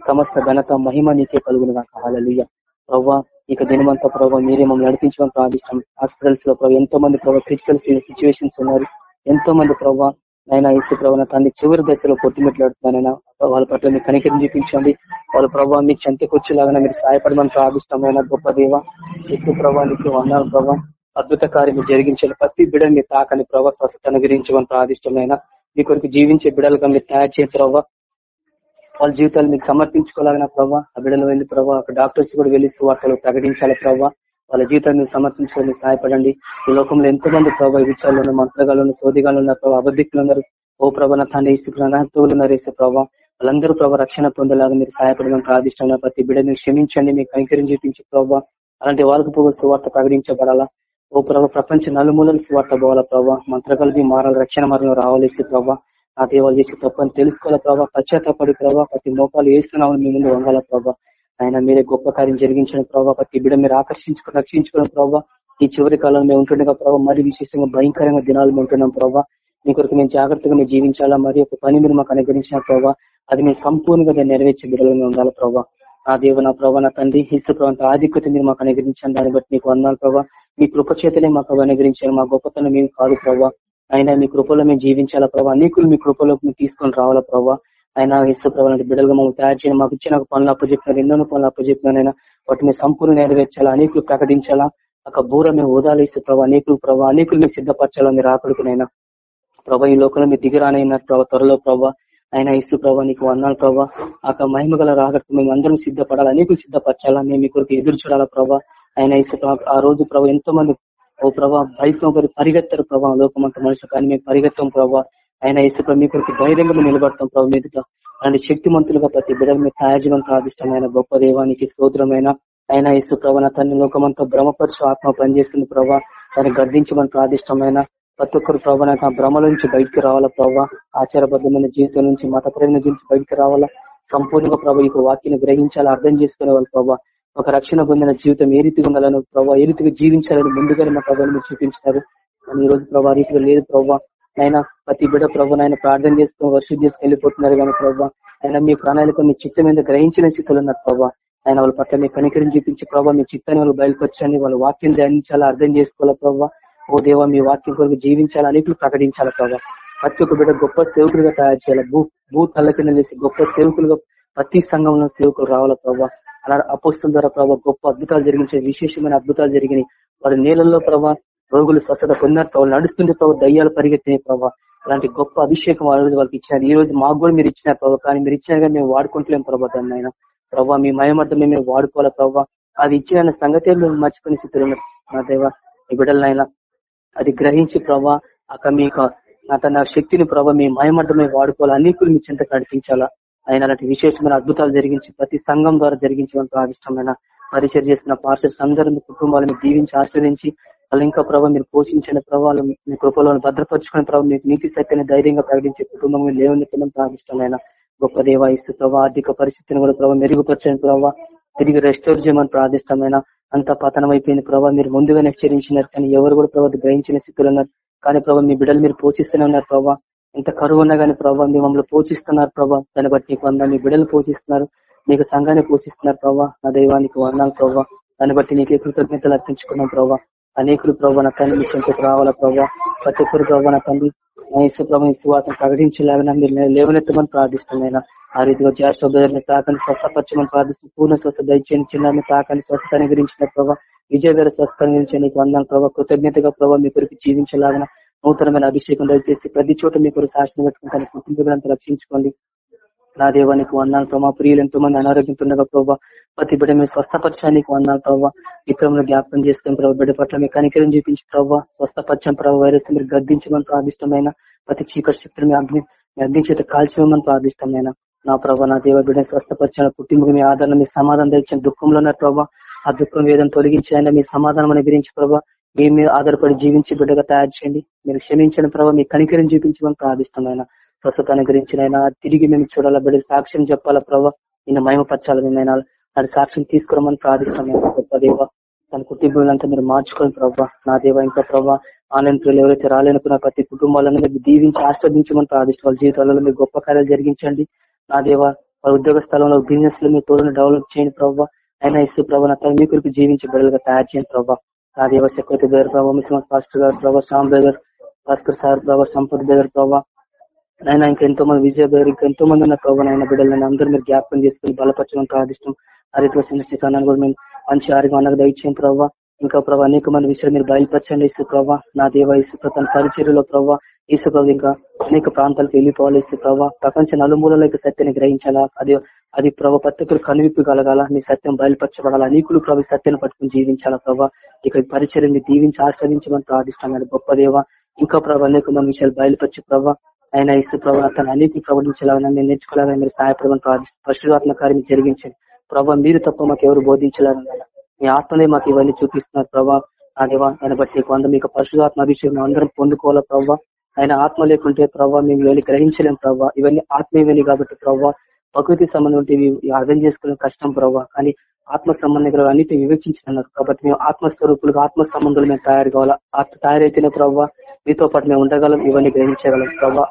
Speaker 3: సమస్త ఘనత మహిమ నీకే కలుగును నాకు హాలలుయ్య ప్రభావ ఇక దినమంతా ప్రభావ మీరే మమ్మల్ని నడిపించమని ప్రార్థిష్టం. హాస్పిటల్స్లో ప్రభావ ఎంతో మంది ప్రభావ క్రిటికల్ సిచ్యువేషన్స్ ఉన్నారు. ఎంతో మంది ప్రభావ ఆయన ఇసు ప్రభావ తండ్రి చివరి దశలో పొట్టిమెట్లాడుతున్నానైనా వాళ్ళ పట్ల మీరు కనికరం చూపించండి. వాళ్ళ ప్రభావ మీకు చెంతకొచ్చేలాగా మీరు సహాయపడమని ప్రార్థిష్టమైన గొప్ప దేవ. ఇసు ప్రభావానికి వందాలు ప్రభావ అద్భుత కార్యం జరిగించాలి ప్రతి బిడ మీ తాకని ప్రభావ స్వస్థత అనుగ్రహించమని ప్రార్థిష్టమైన మీ కొరకు జీవించే బిడలుగా మీరు తయారు చేయ ప్రభావ వాళ్ళ జీవితాలు మీకు సమర్పించుకోలేగిన ప్రభావ ఆ బిడలు వెళ్ళి ప్రభావ అక్కడ డాక్టర్స్ కూడా వెళ్ళి వార్తలు ప్రకటించాలి ప్రభావ వాళ్ళ జీవితాన్ని మీరు సమర్పించుకొని సహాయపడండి. ఈ లోకంలో ఎంతో మంది ప్రభావ విచారాలను మంత్రగాళ్ళు సోదిగాలు ఉన్న ప్రభావ అబద్ధికులు ఉన్నారు ఓ ప్రభా నా తండ్రి ఇసుకులు ఉన్నారు ఇసు ప్రభావ వాళ్ళందరూ ప్రభావ రక్షణ పొందేలాగా మీరు సహాయపడమని ప్రార్థిస్తున్న ప్రతి బిడ్డని క్షమించండి మీకు కనికరం చూపించి ప్రభావ అలాంటి వాళ్ళకు పోగు సువార్త ప్రకటించబడాలా. ఓ ప్రభావ ప్రపంచ నలుమూలలు సువార్త పోవాలా ప్రభావ మంత్రగలిగి మారాలి రక్షణ మార్గంలో రావాలేసి ప్రభావ నా దేవాలు చేసి తప్పని తెలుసుకోవాలా ప్రభావ పశ్చాత్తపడి ప్రభావ ప్రతి మోకాలు వేస్తున్నామని మీ ముందు వంగాల ప్రభావ ఆయన మీరే గొప్ప కార్యం జరిగించిన ప్రభావ ప్రతి బిడ్డ మీరు ఆకర్షించుకుని రక్షించుకున్న ప్రభావ ఈ చివరి కాలంలో మేము ఉంటుండగా ప్రభావ మరి విశేషంగా భయంకరంగా దినాలు మేము ఉంటున్నాం ప్రభావ మీ కొరకు మేము జాగ్రత్తగా మేము జీవించాలా మరి ఒక పని మీరు మాకు అనుగ్రహించిన ప్రభావ అది మీరు సంపూర్ణంగా నెరవేర్చే బిడ్డలుగా ఉండాలి ప్రభావ నా దేవ నా ప్రభావ నా తండ్రి హిస్తు ప్రభావ ఆధిక్యత మీరు మాకు అనుగ్రహించాను దాన్ని బట్టి మీకు వందాలు ప్రభావ మీ కృపచేతనే మాకు అనుగ్రహించారు మా గొప్పతనం మేము కాదు ప్రభావ అయినా మీ కృపలో మేము జీవించాలా ప్రభావ అనేకులు మీ కృపలోకి మేము తీసుకొని రావాలా ప్రభావ ఆయన ఇసు బిడ్డలుగా మమ్మల్ని తయారు చేయడం. మాకు ఇచ్చిన పనులు అప్పచెప్పినారు. ఎన్నో పనులు అప్పచెప్పినారైనా వాటి మేము సంపూర్ణ నెరవేర్చాలా? అనేకులు ప్రకటించాలా? ఒక బూర మేము హోదాలు ఇస్తే ప్రభావ అనేకులు ప్రభావ అనేకులు మీకు సిద్ధపరచాలా? మీరు ఆకలికినైనా. ప్రభా ఈ లోకంలో మీరు దిగిరానైనారు ప్రభావ త్వరలో ప్రభావ ఆయన ఇసు ప్రభావ నీకు వందాలు ప్రభావ ఆ మహిమ గల రాగట్టు మేము అందరం సిద్ధపడాలి? అనేకులు సిద్ధపరచాలా? మేము మీ కొరకు ఎదురు చూడాలా ప్రభావ ఆయన ఇసు ఆ రోజు ప్రభావ ఎంతో మంది ఓ ప్రభా బైక్ ఒకరి పరిగెత్తారు ప్రభావ లోకమంత మనుషులు కానీ మేము పరిగెత్తాం ప్రభావ ఆయన ఇసుక మీ కొరకు ధైర్యంగా నిలబడతాం ప్రభు మీదుగా అలాంటి శక్తిమంతులుగా ప్రతి బిడ్డలు మీరు తయాజీవన్ ప్రాదిష్టమైన గొప్ప దేవానికి స్తోత్రమైన ఆయన ఇసు ప్రభావ తన లోకమంతా భ్రమపరచు ఆత్మ పనిచేస్తుంది ప్రభావ దాన్ని గర్దించమని ప్రాదిష్టమైన ప్రతి ఒక్కరు ప్రభావ ఆ భ్రమల నుంచి బయటకు రావాలా ప్రభావ ఆచారబద్ధమైన జీవితం నుంచి మతపరమైన నుంచి బయటకు రావాలా? సంపూర్ణంగా ప్రభావ ఈ వాక్యాన్ని గ్రహించాలి? అర్థం చేసుకునే వాళ్ళు ప్రభావ ఒక రక్షణ పొందిన జీవితం ఏ రీతిగా ఉండాలని ప్రభావ ఏ రీతిగా జీవించాలని ముందుగానే మా ప్రభావం చూపించారు కానీ ఈ రోజు ప్రభావ రీతిగా లేదు ప్రభావ ఆయన ప్రతి బిడ ప్రభు ఆయన ప్రార్థన చేసుకుని వర్షం చేసుకుని వెళ్ళిపోతున్నారు కానీ ప్రభావ ఆయన మీ ప్రాణాలు కొన్ని చిత్తం మీద గ్రహించిన స్థితిలో ఉన్నారు ప్రభావ ఆయన వాళ్ళ పట్ల మీ కనికరిని చూపించి ప్రభావ మీ చిత్తాన్ని వాళ్ళు బయలుపరచండి వాళ్ళ వాక్యం ధ్యానించాలా అర్థం చేసుకోవాలా ప్రభావ ఓ దేవ మీ వాక్యం కొరకు జీవించాలా అనేట్లు ప్రకటించాలా ప్రభావ ప్రతి ఒక్క బిడ్డ గొప్ప సేవకులుగా తయారు చేయాలి? భూ భూ తల్ల కింద లేసి గొప్ప సేవకులుగా ప్రతి సంఘంలో సేవకులు రావాలా ప్రభావ అలా అపోస్తుల ద్వారా ప్రభావ గొప్ప అద్భుతాలు జరిగించే విశేషమైన అద్భుతాలు జరిగినాయి. వారి నీళ్ళల్లో ప్రభావ రోగులు స్వస్థత పొందినారు ప్రభావ నడుస్తుండే ప్రభావ దయ్యాలు పరిగెత్తినాయి ప్రభావ అలాంటి గొప్ప అభిషేకం ఆ రోజు వాళ్ళకి ఇచ్చినారు ఈ రోజు మాకు కూడా మీరు ఇచ్చినారు ప్రభావ కానీ మీరు ఇచ్చినా మేము వాడుకుంటలేం ప్రభావ ఆయన ప్రభావ మీ మయమర్థం మేము వాడుకోవాలా ప్రభావ అది ఇచ్చిన సంగతే మేము మర్చిపోయిన స్థితిలో నా దేవ మీ బిడ్డలనైనా అది గ్రహించి ప్రభా అక్కడ మీకు తన శక్తిని ప్రభావ మీ మయమర్థమే వాడుకోవాలి. అనేకులు మీ చింత నడిపించాలా? ఆయన అలాంటి విశేషమైన అద్భుతాలు జరిగించి ప్రతి సంఘం ద్వారా జరిగించడం ప్రాదిష్టమైన పరిచయం చేసిన పార్షల్స్ అందరినీ కుటుంబాలను దీవించి ఆశ్రయించి వాళ్ళు ఇంకా ప్రభావ మీరు పోషించిన ప్రభావాలు మీ కృపలో భద్రపరుచుకునే ప్రభావ మీకు నీతి సత్యాన్ని ధైర్యంగా ప్రకటించే కుటుంబం లేవనెత్తడం ప్రాదిష్టమైన గొప్ప దేవ ఇస్తూ ప్రభావ ఆర్థిక పరిస్థితిని కూడా ప్రభావ మెరుగుపరచని ప్రభావ తిరిగి రెస్టోర్ చేయమని ప్రార్థిష్టమైన అంత పతనం అయిపోయింది ప్రభావ మీరు ముందుగానే హెచ్చరించినారు కానీ ఎవరు కూడా ప్రభావ గ్రహించిన స్థితిలో ఉన్నారు. కానీ ప్రభావ మీ బిడ్డలు మీరు పోషిస్తూనే ఉన్నారు ప్రభావ ఎంత కరువు ఉన్నా కానీ ప్రభావ మీ మమ్మల్ని పోషిస్తున్నారు ప్రభావ దాన్ని బట్టి నీకు వంద మీ బిడ్డలు పోషిస్తున్నారు. మీకు సంఘాన్ని పోషిస్తున్నారు ప్రభావ నా దైవానికి వందాలు ప్రభావ దాన్ని బట్టి నీకే కృతజ్ఞతలు అర్పించుకున్నాం ప్రభావ అనేకులు ప్రభావ నా తండ్రి మీ చెంతకు రావాలా ప్రభావ ప్రతి ఒక్కరు ప్రభావ నా తండ్రి యేసు ప్రభావ సువార్తను ప్రకటించలేగా మీరు లేవనెత్తమని ప్రార్థిస్తున్నాయినా ఆ రీతిగా జాషో బ్రదర్ని తాకని స్వస్థపరచమని ప్రార్థిస్తూ పూర్ణ స్వస్థ దయచేయని చిన్నాన్ని తాకని స్వస్థతని గురించిన ప్రభావ విజయ గారి స్వస్థతని గురించి నీకు వందాను ప్రభావ కృతజ్ఞతగా ప్రభావ మీ కొరకు జీవించలాగిన నూతనమైన అభిషేకం దయచేసి ప్రతి చోట మీ కొరకు పెట్టుకుని పెట్టుకుంటాను కుటుంబ రక్షించుకోండి. నా దేవానికి వందాలు ప్రభావ ప్రియులు ఎంతో మంది అనారోగ్యంతుండగా ప్రభావ ప్రతి బిడ్డ మీరు స్వస్థపరచడానికి వందాలు ప్రభావ ఇతరులను జ్ఞాపకం చేసుకుని ప్రభావ బిడ్డ పట్ల మీ కనికరం చూపించి ప్రభావ స్వస్థపరచం ప్రభావ వైరస్ మీరు గర్దించమని ప్రార్థిష్టమైన ప్రతి చీకటి శక్తులు మీ అగ్ని అగ్నిచేత కాల్చివ్వమని ప్రార్థిష్టమైన నా ప్రభావ నా దేవ బిడ్డ స్వస్థపరిచిన కుటుంబం మీ ఆదరణ మీ సమాధానం తెచ్చిన దుఃఖంలో ఉన్న ప్రభావ ఆ దుఃఖం వేదం తొలగించాయని మీ సమాధానం అని గురించి ప్రభావ మీ మీద ఆధారపడి జీవించి బిడ్డగా తయారు చేయండి. మీరు క్షమించిన ప్రభావ మీ కనికరం చూపించమని ప్రార్థిష్టమైన స్వస్థతను గురించినైనా తిరిగి మేము చూడాలా బిడ్డ సాక్ష్యం చెప్పాలా ప్రభావ నిన్న మహిమపరచాలి మేమైనా అది సాక్ష్యం తీసుకురమని ప్రార్థిష్టమైన గొప్ప దేవ. తన కుటుంబాలంతా మీరు మార్చుకోండి ప్రభావ నా దేవ ఇంకా ప్రభావ ఆన్లైన్ ప్రియులు ఎవరైతే రాలేనుకున్న ప్రతి కుటుంబాలను మీరు దీవించి ఆస్వాదించమని ప్రార్థిష్టం వాళ్ళ జీవితాలలో మీరు గొప్ప కార్యాలు జరిగించండి. నా దేవ వాళ్ళ ఉద్యోగ స్థలంలో బిజినెస్లో మీ తోడును డెవలప్ చేయండి ప్రభావ అయినా ఇస్తూ ప్రభావ నా తన మీ కొరకు జీవించే బిడ్డలుగా తయారు చేయండి ప్రభావ నా దేవ సెక్రటరీ దగ్గర ప్రభావ మిశ్రమ పాస్టర్ గారు ప్రభావ శ్యామ్ దగ్గర భాస్కర్ సార్ ప్రభావ సంపత్ దగ్గర ప్రభావ ఆయన ఇంకా ఎంతో మంది విజయ గారు ఇంకా ఎంతో మంది ఉన్న ప్రభావ ఆయన బిడ్డలను అందరూ మీరు జ్ఞాపకం చేసుకుని బలపరచడం ప్రార్థిష్టం ఆ రీతిలో చంద్రశేఖర్ కూడా మేము మంచి ఆరోగ్యం అన్నది దయచేయం ప్రభావ ఇంకా ప్రభావ అనేక మంది విషయాలు మీరు బయలుపరచండి ఇసు ప్రభావ నా దేవ ఇసు తన పరిచర్యలో ప్రభావ ఇసు ప్రభు ఇంకా అనేక ప్రాంతాలకు వెళ్ళిపోవాలి ఇసు ప్రభావ ప్రపంచ నలుమూలలో సత్యాన్ని గ్రహించాలా? అది అది ప్రభావ ప్రత్యేకులు కనువిప్పు కలగాల? మీ సత్యం బయలుపరచబడాలా? అనేకులు ప్రభు సత్యాన్ని పట్టుకుని జీవించాలా ప్రభావ ఇక పరిచర్ని దీవించి ఆస్వాదించమని ప్రార్థిస్తాం గొప్ప దేవ. ఇంకా ప్రభావ అనేక మంది విషయాలు బయలుపరిచి ప్రభావ ఆయన ఇసు ప్రభావ తన అన్నింటిని ప్రకటించాలని మేము నేర్చుకోవాలని మీరు సహాయపడమని ప్రార్థిస్తాం పరిశుభాత్మ కార్యం జరిగించండి. ప్రభావ మీరు తప్ప మాకు ఎవరు బోధించాలని మీ ఆత్మనే మాకు ఇవన్నీ చూపిస్తున్నారు ప్రభావ దేవా ఆయన బట్టి కొంత మీకు పరిశుధాత్మ అభిషేకం అందరం పొందుకోవాలా ప్రభావ ఆయన ఆత్మ లేకుంటే ప్రభావ మేము ఇవన్నీ గ్రహించలేం ప్రభావ ఇవన్నీ ఆత్మీయమని కాబట్టి ప్రభావ ప్రకృతి సంబంధం ఉంటే అర్థం చేసుకోవడం కష్టం ప్రభావ కానీ ఆత్మ సంబంధికులు అన్నిటి వివేచించినారు కాబట్టి మేము ఆత్మస్వరూపులకు ఆత్మ సంబంధాలు మేము తయారు కావాలా? ఆత్మ తయారైతేనే ప్రభావ మీతో పాటు మేము ఉండగలం ఇవన్నీ గ్రహించగలం ప్రభావ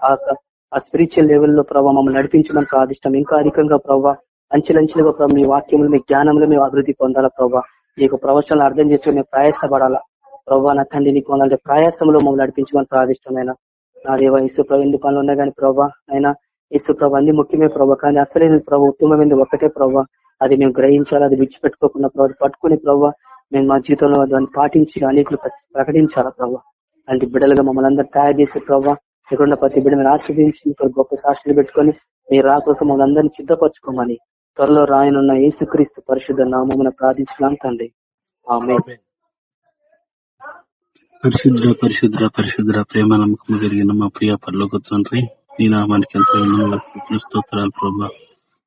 Speaker 3: ఆ స్పిరిచువల్ లెవెల్లో ప్రభావ మమ్మల్ని నడిపించడం ప్రాదిష్టం. ఇంకా అధికంగా ప్రభావ అంచెలంచెలుగా ప్రభావ మీ వాక్యములు మీ జ్ఞానంలో మేము అభివృద్ధి పొందాలా ప్రభావ ఈ యొక్క ప్రవచనాలు అర్థం చేసుకుని మేము ప్రయాసపడాలా? ప్రభావ నా తండ్రి నీకు పొందాలంటే ప్రయాసంలో మమ్మల్ని నడిపించమని ప్రాదిష్టమైన నా దేవ ఇసు ప్రభు ఎన్ని పనులు ఉన్నాయి కానీ ప్రభావ అయినా ఇసు ప్రభు అన్ని ముఖ్యమే ప్రభావ కానీ అసలైన ప్రభు ఉత్తమమైనది ఒక్కటే ప్రభావ అది మేము గ్రహించాలి అది విడిచిపెట్టుకోకుండా ప్రభు పట్టుకుని ప్రభావ మేము మా జీవితంలో దాన్ని పాటించి అనేకులు ప్రకటించాలా ప్రభావ అలాంటి బిడ్డలుగా మమ్మల్ని అందరూ తయారు చేసే ప్రభావ ఇక్కడ ప్రతి బిడ్డ మీరు ఆశ్రదించి గొప్ప సాక్షులు పెట్టుకొని మీరు రాకోసం మమ్మల్ని అందరినీ సిద్ధపరచుకోమని త్వరలో రాయనున్న ఏసుక్రీస్తు పరిశుద్ధ నామమున ప్రార్థించడం తండ్రి. ఆమె
Speaker 2: పరిశుద్ర పరిశుద్ర పరిశుద్ర ప్రేమ నమ్మకం జరిగిన మా ప్రియ పర్లోకి తండ్రి ఈ నామానికి ఎంతో స్తోత్రాలు ప్రభా.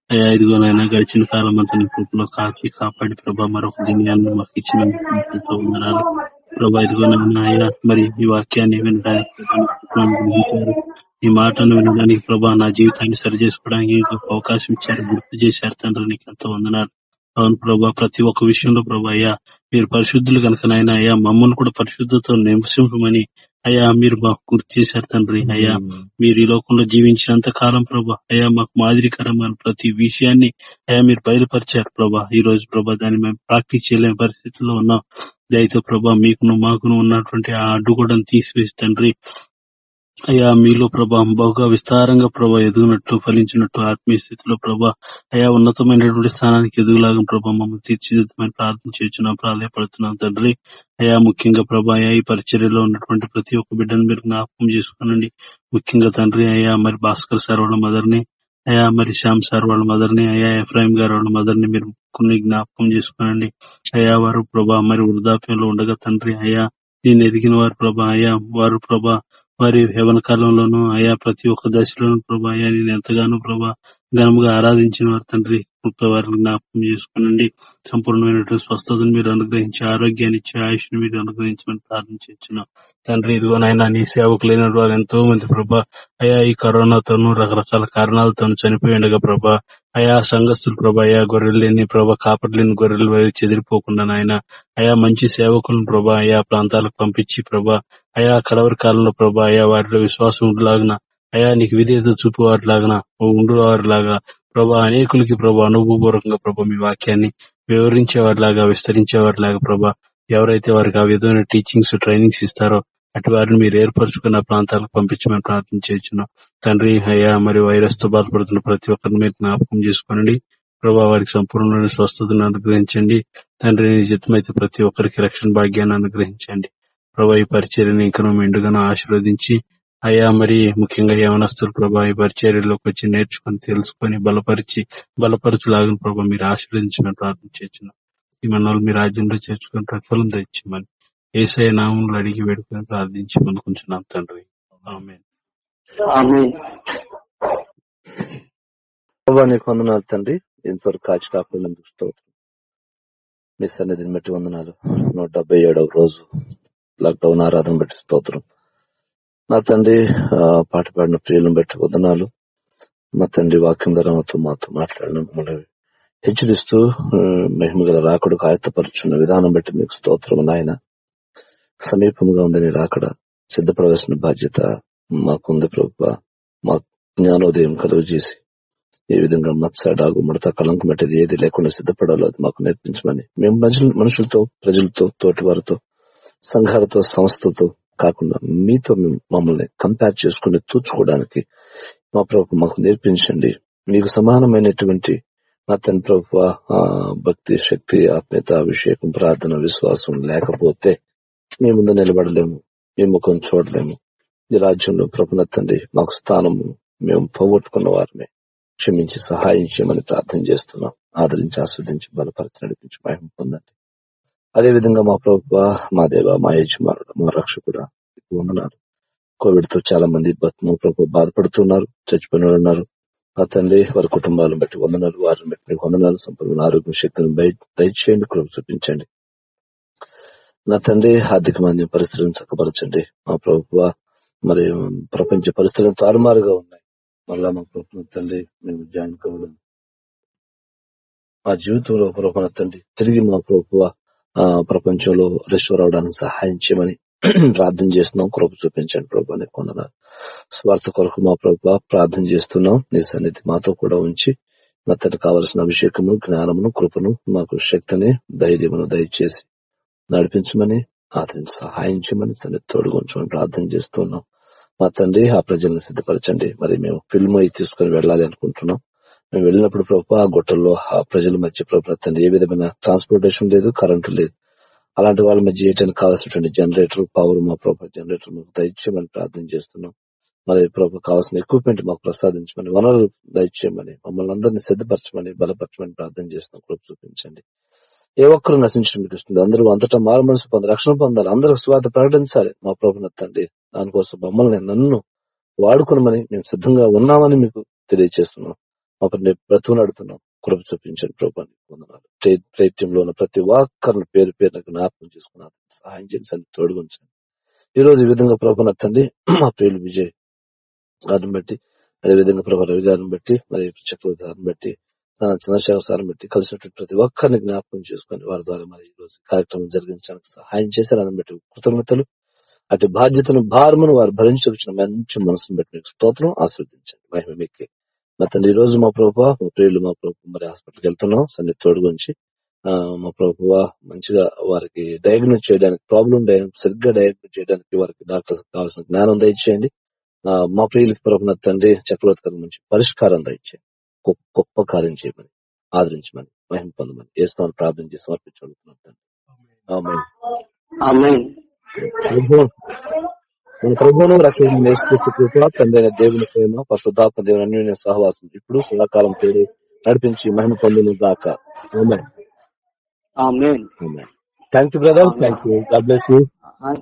Speaker 2: అయ్యా ఇదిగోనైనా గడిచిన కాలం అంతా నీ కృపలో కాచి కాపాడి ప్రభా మరొక దిన్యాన్ని మాకు ఇచ్చిన వందనాలు. ప్రభా ఇదిగోనైనా అయ్యా మరి ఈ వాక్యాన్ని వినడానికి ఈ మాటను వినడానికి ప్రభా నా జీవితాన్ని సరి చేసుకోవడానికి అవకాశం ఇచ్చారు గుర్తు చేశారు తండ్రి నీకు ఎంతో వందనాలు. అవును ప్రభా ప్రతి ఒక్క విషయంలో ప్రభా అయ్యా మీరు పరిశుద్ధులు కనుక నాయన అయ్యా మమ్మల్ని కూడా పరిశుద్ధతో నివసించమని అయ్యా మీరు మాకు గుర్తు చేశారు తండ్రి అయ్యా. మీరు ఈ లోకంలో జీవించినంత కాలం ప్రభా అయ్యా మాకు మాదిరికరమైన ప్రతి విషయాన్ని అయ్యా మీరు బయలుపరిచారు ప్రభా. ఈ రోజు ప్రభా దాన్ని మేము ప్రాక్టీస్ చేయలేని పరిస్థితుల్లో ఉన్నాం. దయతో ప్రభా మీకును మాకును ఉన్నటువంటి ఆ అడ్డుగోడను తీసివేసి తండ్రి అయ్యా మీలో ప్రభా బహుగా విస్తారంగా ప్రభా ఎదుగునట్లు ఫలించినట్టు ఆత్మీయ స్థితిలో ప్రభా అయా ఉన్నతమైనటువంటి స్థానానికి ఎదుగులాగా ప్రభా మమ్మల్ని తీర్చిదిద్దమని ప్రార్థన చేస్తున్నాం ప్రాధాయపడుతున్నాం తండ్రి. అయా ముఖ్యంగా ప్రభా అయా ఈ పరిచర్యలో ఉన్నటువంటి ప్రతి ఒక్క బిడ్డను మీరు జ్ఞాపకం చేసుకోనండి. ముఖ్యంగా తండ్రి అయ్యా మరి భాస్కర్ సార్ వాళ్ళ మదర్ని అయా మరి శ్యామ్ సార్ వాళ్ళ మదర్ని అయా ఎఫ్రాయిం గారు వాళ్ళ మదర్ని మీరు కొన్ని జ్ఞాపకం చేసుకోనండి. అయా వారు ప్రభా మరి వృద్ధాప్యంలో ఉండగా తండ్రి అయా నేను ఎదిగిన వారు ప్రభా అయా వారు ప్రభా వారి హేవన కాలంలోనూ అయా ప్రతి ఒక్క దశలోనూ ప్రభా అయా నేను ఎంతగానో ప్రభా ఘనముగా ఆరాధించిన వారు తండ్రి. కృప వారిని జ్ఞాపకం చేసుకోనండి. సంపూర్ణమైనటువంటి స్వస్థతను మీరు అనుగ్రహించి ఆరోగ్యాన్ని ఇచ్చి ఆయుష్ని మీరు అనుగ్రహించమని ప్రార్థించున్నాం తండ్రి ఇదిగో నాయన నీ సేవకులైన వారు ఎంతో మంది ప్రభా. అయా ఈ కరోనాతోనూ రకరకాల కారణాలతోనూ చనిపోయిండగా ప్రభా. అయా సంఘస్థులు ప్రభా అయా గొర్రెల్లేని ప్రభా కాపర్లేని గొర్రెలు చెదిరిపోకుండా నాయన. అయా మంచి సేవకులను ప్రభా అయా ప్రాంతాలకు పంపించి ప్రభా. అయా కడవరి కాలంలో ప్రభా అయా వారిలో విశ్వాసం ఉండలాగిన. అయా నీకు విధేయత చూపు వారిలాగా ఉండు వారిలాగా ప్రభా అనేకులకి ప్రభా అనుభవపూర్వకంగా ప్రభా మీ వాక్యాన్ని వివరించేవారిలాగా విస్తరించేవారిలాగా ప్రభా ఎవరైతే వారికి ఆ విధమైన టీచింగ్స్ ట్రైనింగ్స్ ఇస్తారో అటు వారిని మీరు ఏర్పరచుకున్న ప్రాంతాలకు పంపించమని ప్రార్థన చేస్తున్నాం. తండ్రి అయ్యా మరి వైరస్తో బాధపడుతున్న ప్రతి ఒక్కరిని మీరు జ్ఞాపకం చేసుకోనండి. ప్రభా వారికి సంపూర్ణమైన స్వస్థతను అనుగ్రహించండి. తండ్రి నిజితమైతే ప్రతి ఒక్కరికి రక్షణ భాగ్యాన్ని అనుగ్రహించండి. ప్రభా ఈ పరిచర్ని ఇంకా మెండుగాను ఆశీర్వదించి అయ్యా మరి ముఖ్యంగా యవనస్తులు ప్రభా ఈ పరిచర్యలోకి వచ్చి నేర్చుకుని తెలుసుకొని బలపరిచి బలపరచులాగిన ప్రభా మీరు ఆశీర్వదించమని ప్రార్థన చేస్తున్నాం. ఈ మనల్ని మీ రాజ్యంలో చేర్చుకుని ప్రతిఫలం తెచ్చమని ఏసఐ నామంలో అడిగి వేడుకొని ప్రార్థించి అనుకుంటున్నాం తండ్రి.
Speaker 1: నీకు వందనాలు తండ్రి. ఇంతవరకు కాచి కాకుండా స్తోత్రం. మీ సన్నిధిని బట్టి వందనాలు. నూట డెబ్బై ఏడవ రోజు లాక్డౌన్ ఆరాధన బట్టి స్తోత్రం. నా తండ్రి పాట పాడిన ప్రియులను బట్టి వదనాలు. మా తండ్రి వాక్యం ద్వారా మాతో మాతో మాట్లాడిన హెచ్చరిస్తూ మహిమ గల రాకడకు ఆయత్తపరుచున్న విధానం బట్టి మీకు స్తోత్రం నాయన. సమీపంగా ఉందని రాకడ సిద్ధపడవలసిన బాధ్యత మాకుంది ప్రభు మా జ్ఞానోదయం కలుగు చేసి ఏ విధంగా మత్స డాగు ముడత కళంకు మట్టేది ఏది లేకుండా సిద్ధపడాలో అది మాకు నేర్పించమని మేము మనుషులతో ప్రజలతో తోటి వారితో సంఘాలతో సంస్థలతో కాకుండా మీతో మమ్మల్ని కంపేర్ చేసుకుని తూచుకోవడానికి మా ప్రభు మాకు నేర్పించండి. మీకు సమానమైనటువంటి నా తన ప్రభు ఆ, భక్తి శక్తి ఆత్మీయత అభిషేకం ప్రార్థన విశ్వాసం లేకపోతే మీ ముందు నిలబడలేము మీ ముఖం చూడలేము. ఈ రాజ్యంలో ప్రభునత్తండి మాకు స్థానము మేము పోగొట్టుకున్న వారిని క్షమించి సహాయం చేయమని ప్రార్థన చేస్తున్నాం. ఆదరించి ఆస్వాదించి బలపరిచి నడిపించి మహిమ పొందండి. అదే విధంగా మా ప్రభు మా దేవ మా యజమానుడు మా రక్షకుడ మీకు వందనాలు. కోవిడ్తో చాలా మంది మా ప్రభు బాధపడుతున్నారు చచ్చిపోయిన వాళ్ళు ఉన్నారు. ఆ తండ్రి వారి కుటుంబాలను బట్టి వందనాలు వారిని బట్టి మీకు వందనాలు సంపూర్ణ ఆరోగ్య శక్తిని దయచేయండి కృప చూపించండి. నా తండ్రి ఆర్థిక మంది పరిస్థితులను చక్కపరచండి. మా ప్రభుత్వ మరి ప్రపంచ పరిస్థితులు తారుమారుగా ఉన్నాయి. మళ్ళా మా ప్రభుత్వం తండ్రి మేము జాయిన్ కావడం. మా జీవితంలో ప్రభుత్వ తండ్రి తిరిగి మా ప్రభుత్వ ప్రపంచంలో రెస్టోర్ అవడానికి సహాయం చేయమని (clears throat) ప్రార్థన చేస్తున్నాం. కృప చూపించండి ప్రభు అని కొందనాలు స్వార్థ కొరకు మా ప్రభు ప్రార్థన చేస్తున్నాం. నీ సన్నిధి మాతో కూడా ఉంచి అతనికి కావలసిన అభిషేకము జ్ఞానమును కృపను మాకు శక్తిని ధైర్యమును దయచేసి నడిపించమని అతని సహాయం చేయమని తండ్రి తోడుగా ప్రార్థన చేస్తున్నాం. మా తండ్రి ఆ ప్రజలను సిద్ధపరచండి. మరి మేము ఫిల్మ్ అయి తీసుకుని వెళ్ళాలి అనుకుంటున్నాం. మేము వెళ్ళినప్పుడు ప్రభు ఆ గుట్టల్లో ఆ ప్రజల మధ్య ప్రభు తండ్రి ఏ విధమైన ట్రాన్స్పోర్టేషన్ లేదు కరెంటు లేదు. అలాంటి వాళ్ళ మధ్య చేయడానికి కావాల్సినటువంటి జనరేటర్ పవర్ మా ప్రభు జనరేటర్ మాకు దయచేయమని ప్రార్థన చేస్తున్నాం. మరి ప్రభు కావాల్సిన ఎక్విప్మెంట్ మాకు ప్రసాదించమని వనరులు దయచేయమని మమ్మల్ని అందరినీ సిద్ధపరచమని బలపరచమని ప్రార్థన చేస్తున్నాం. కృప చూపించండి. ఏ ఒక్కరు నశించడం మీకు ఇస్తుంది. అందరూ అంతటా మారు మనసు పొందాలి రక్షణ పొందాలి అందరూ స్వాత ప్రకటించాలి. మా ప్రభుత్వ తండ్రి దానికోసం మమ్మల్ని నన్ను వాడుకునమని మేము సిద్ధంగా ఉన్నామని మీకు తెలియజేస్తున్నాం మాకు బ్రతుకుని అడుగుతున్నాం కృప చూపించండి ప్రభాని వందనాలు. ప్రయత్నంలో ఉన్న ప్రతి ఒక్కరిని పేరు పేరు జ్ఞాపకం చేసుకున్నాను సహాయం చేసి తోడుగుంచండి ఈ రోజు ఈ విధంగా ప్రభుత్వ తండ్రి మా పేర్లు విజయ్ గారిని బట్టి అదేవిధంగా ప్రభా రవి గారిని బట్టి మరి చక్రవర్తి గారిని బట్టి చంద్రశేఖర్ సార్ని బట్టి కలిసినటువంటి ప్రతి ఒక్కరిని జ్ఞాపకం చేసుకుని వారి ద్వారా మరి ఈ రోజు కార్యక్రమం జరిగించడానికి సహాయం చేశారు దాన్ని బట్టి కృతజ్ఞతలు అటు బాధ్యతను భారమును వారు భరించవచ్చిన మంచి మనసును బట్టి మీకు స్తోత్రం ఆస్వాదించండి మహిమ మీకే. మా తండ్రి ఈ రోజు మా ప్రభావ మా ప్రియులు మా ప్రభు మరి హాస్పిటల్కి వెళ్తున్నాం సన్ని తోడు గురించి మా ప్రభువ మంచిగా వారికి డయాగ్నోస్ చేయడానికి ప్రాబ్లం సరిగ్గా డయాగ్నోస్ చేయడానికి వారికి డాక్టర్స్ కావాల్సిన జ్ఞానం దయచేయండి. మా ప్రియులకి ప్రభుత్వ తండ్రి చక్రవర్తి గారి నుంచి పరిష్కారం దయచేయండి. గొప్ప గొప్ప కార్యం చేయమని ఆదరించమని మహిమ పొందమని వేసుకోమని ప్రార్థన చేసి సమర్పించుకుంటున్నాం తండ్రి. ఆమేన్.
Speaker 3: ఆమేన్.
Speaker 1: ప్రభు మన ప్రభువును కృప తండ్రి దేవుని ప్రేమ పరిశుద్ధాత్మ దేవుని అన్యోన్య సహవాసం ఇప్పుడు సదాకాలం తోడు నడిపించి మహిమ పొందును
Speaker 3: amen
Speaker 1: thank you brother thank you God bless you
Speaker 3: అన్న.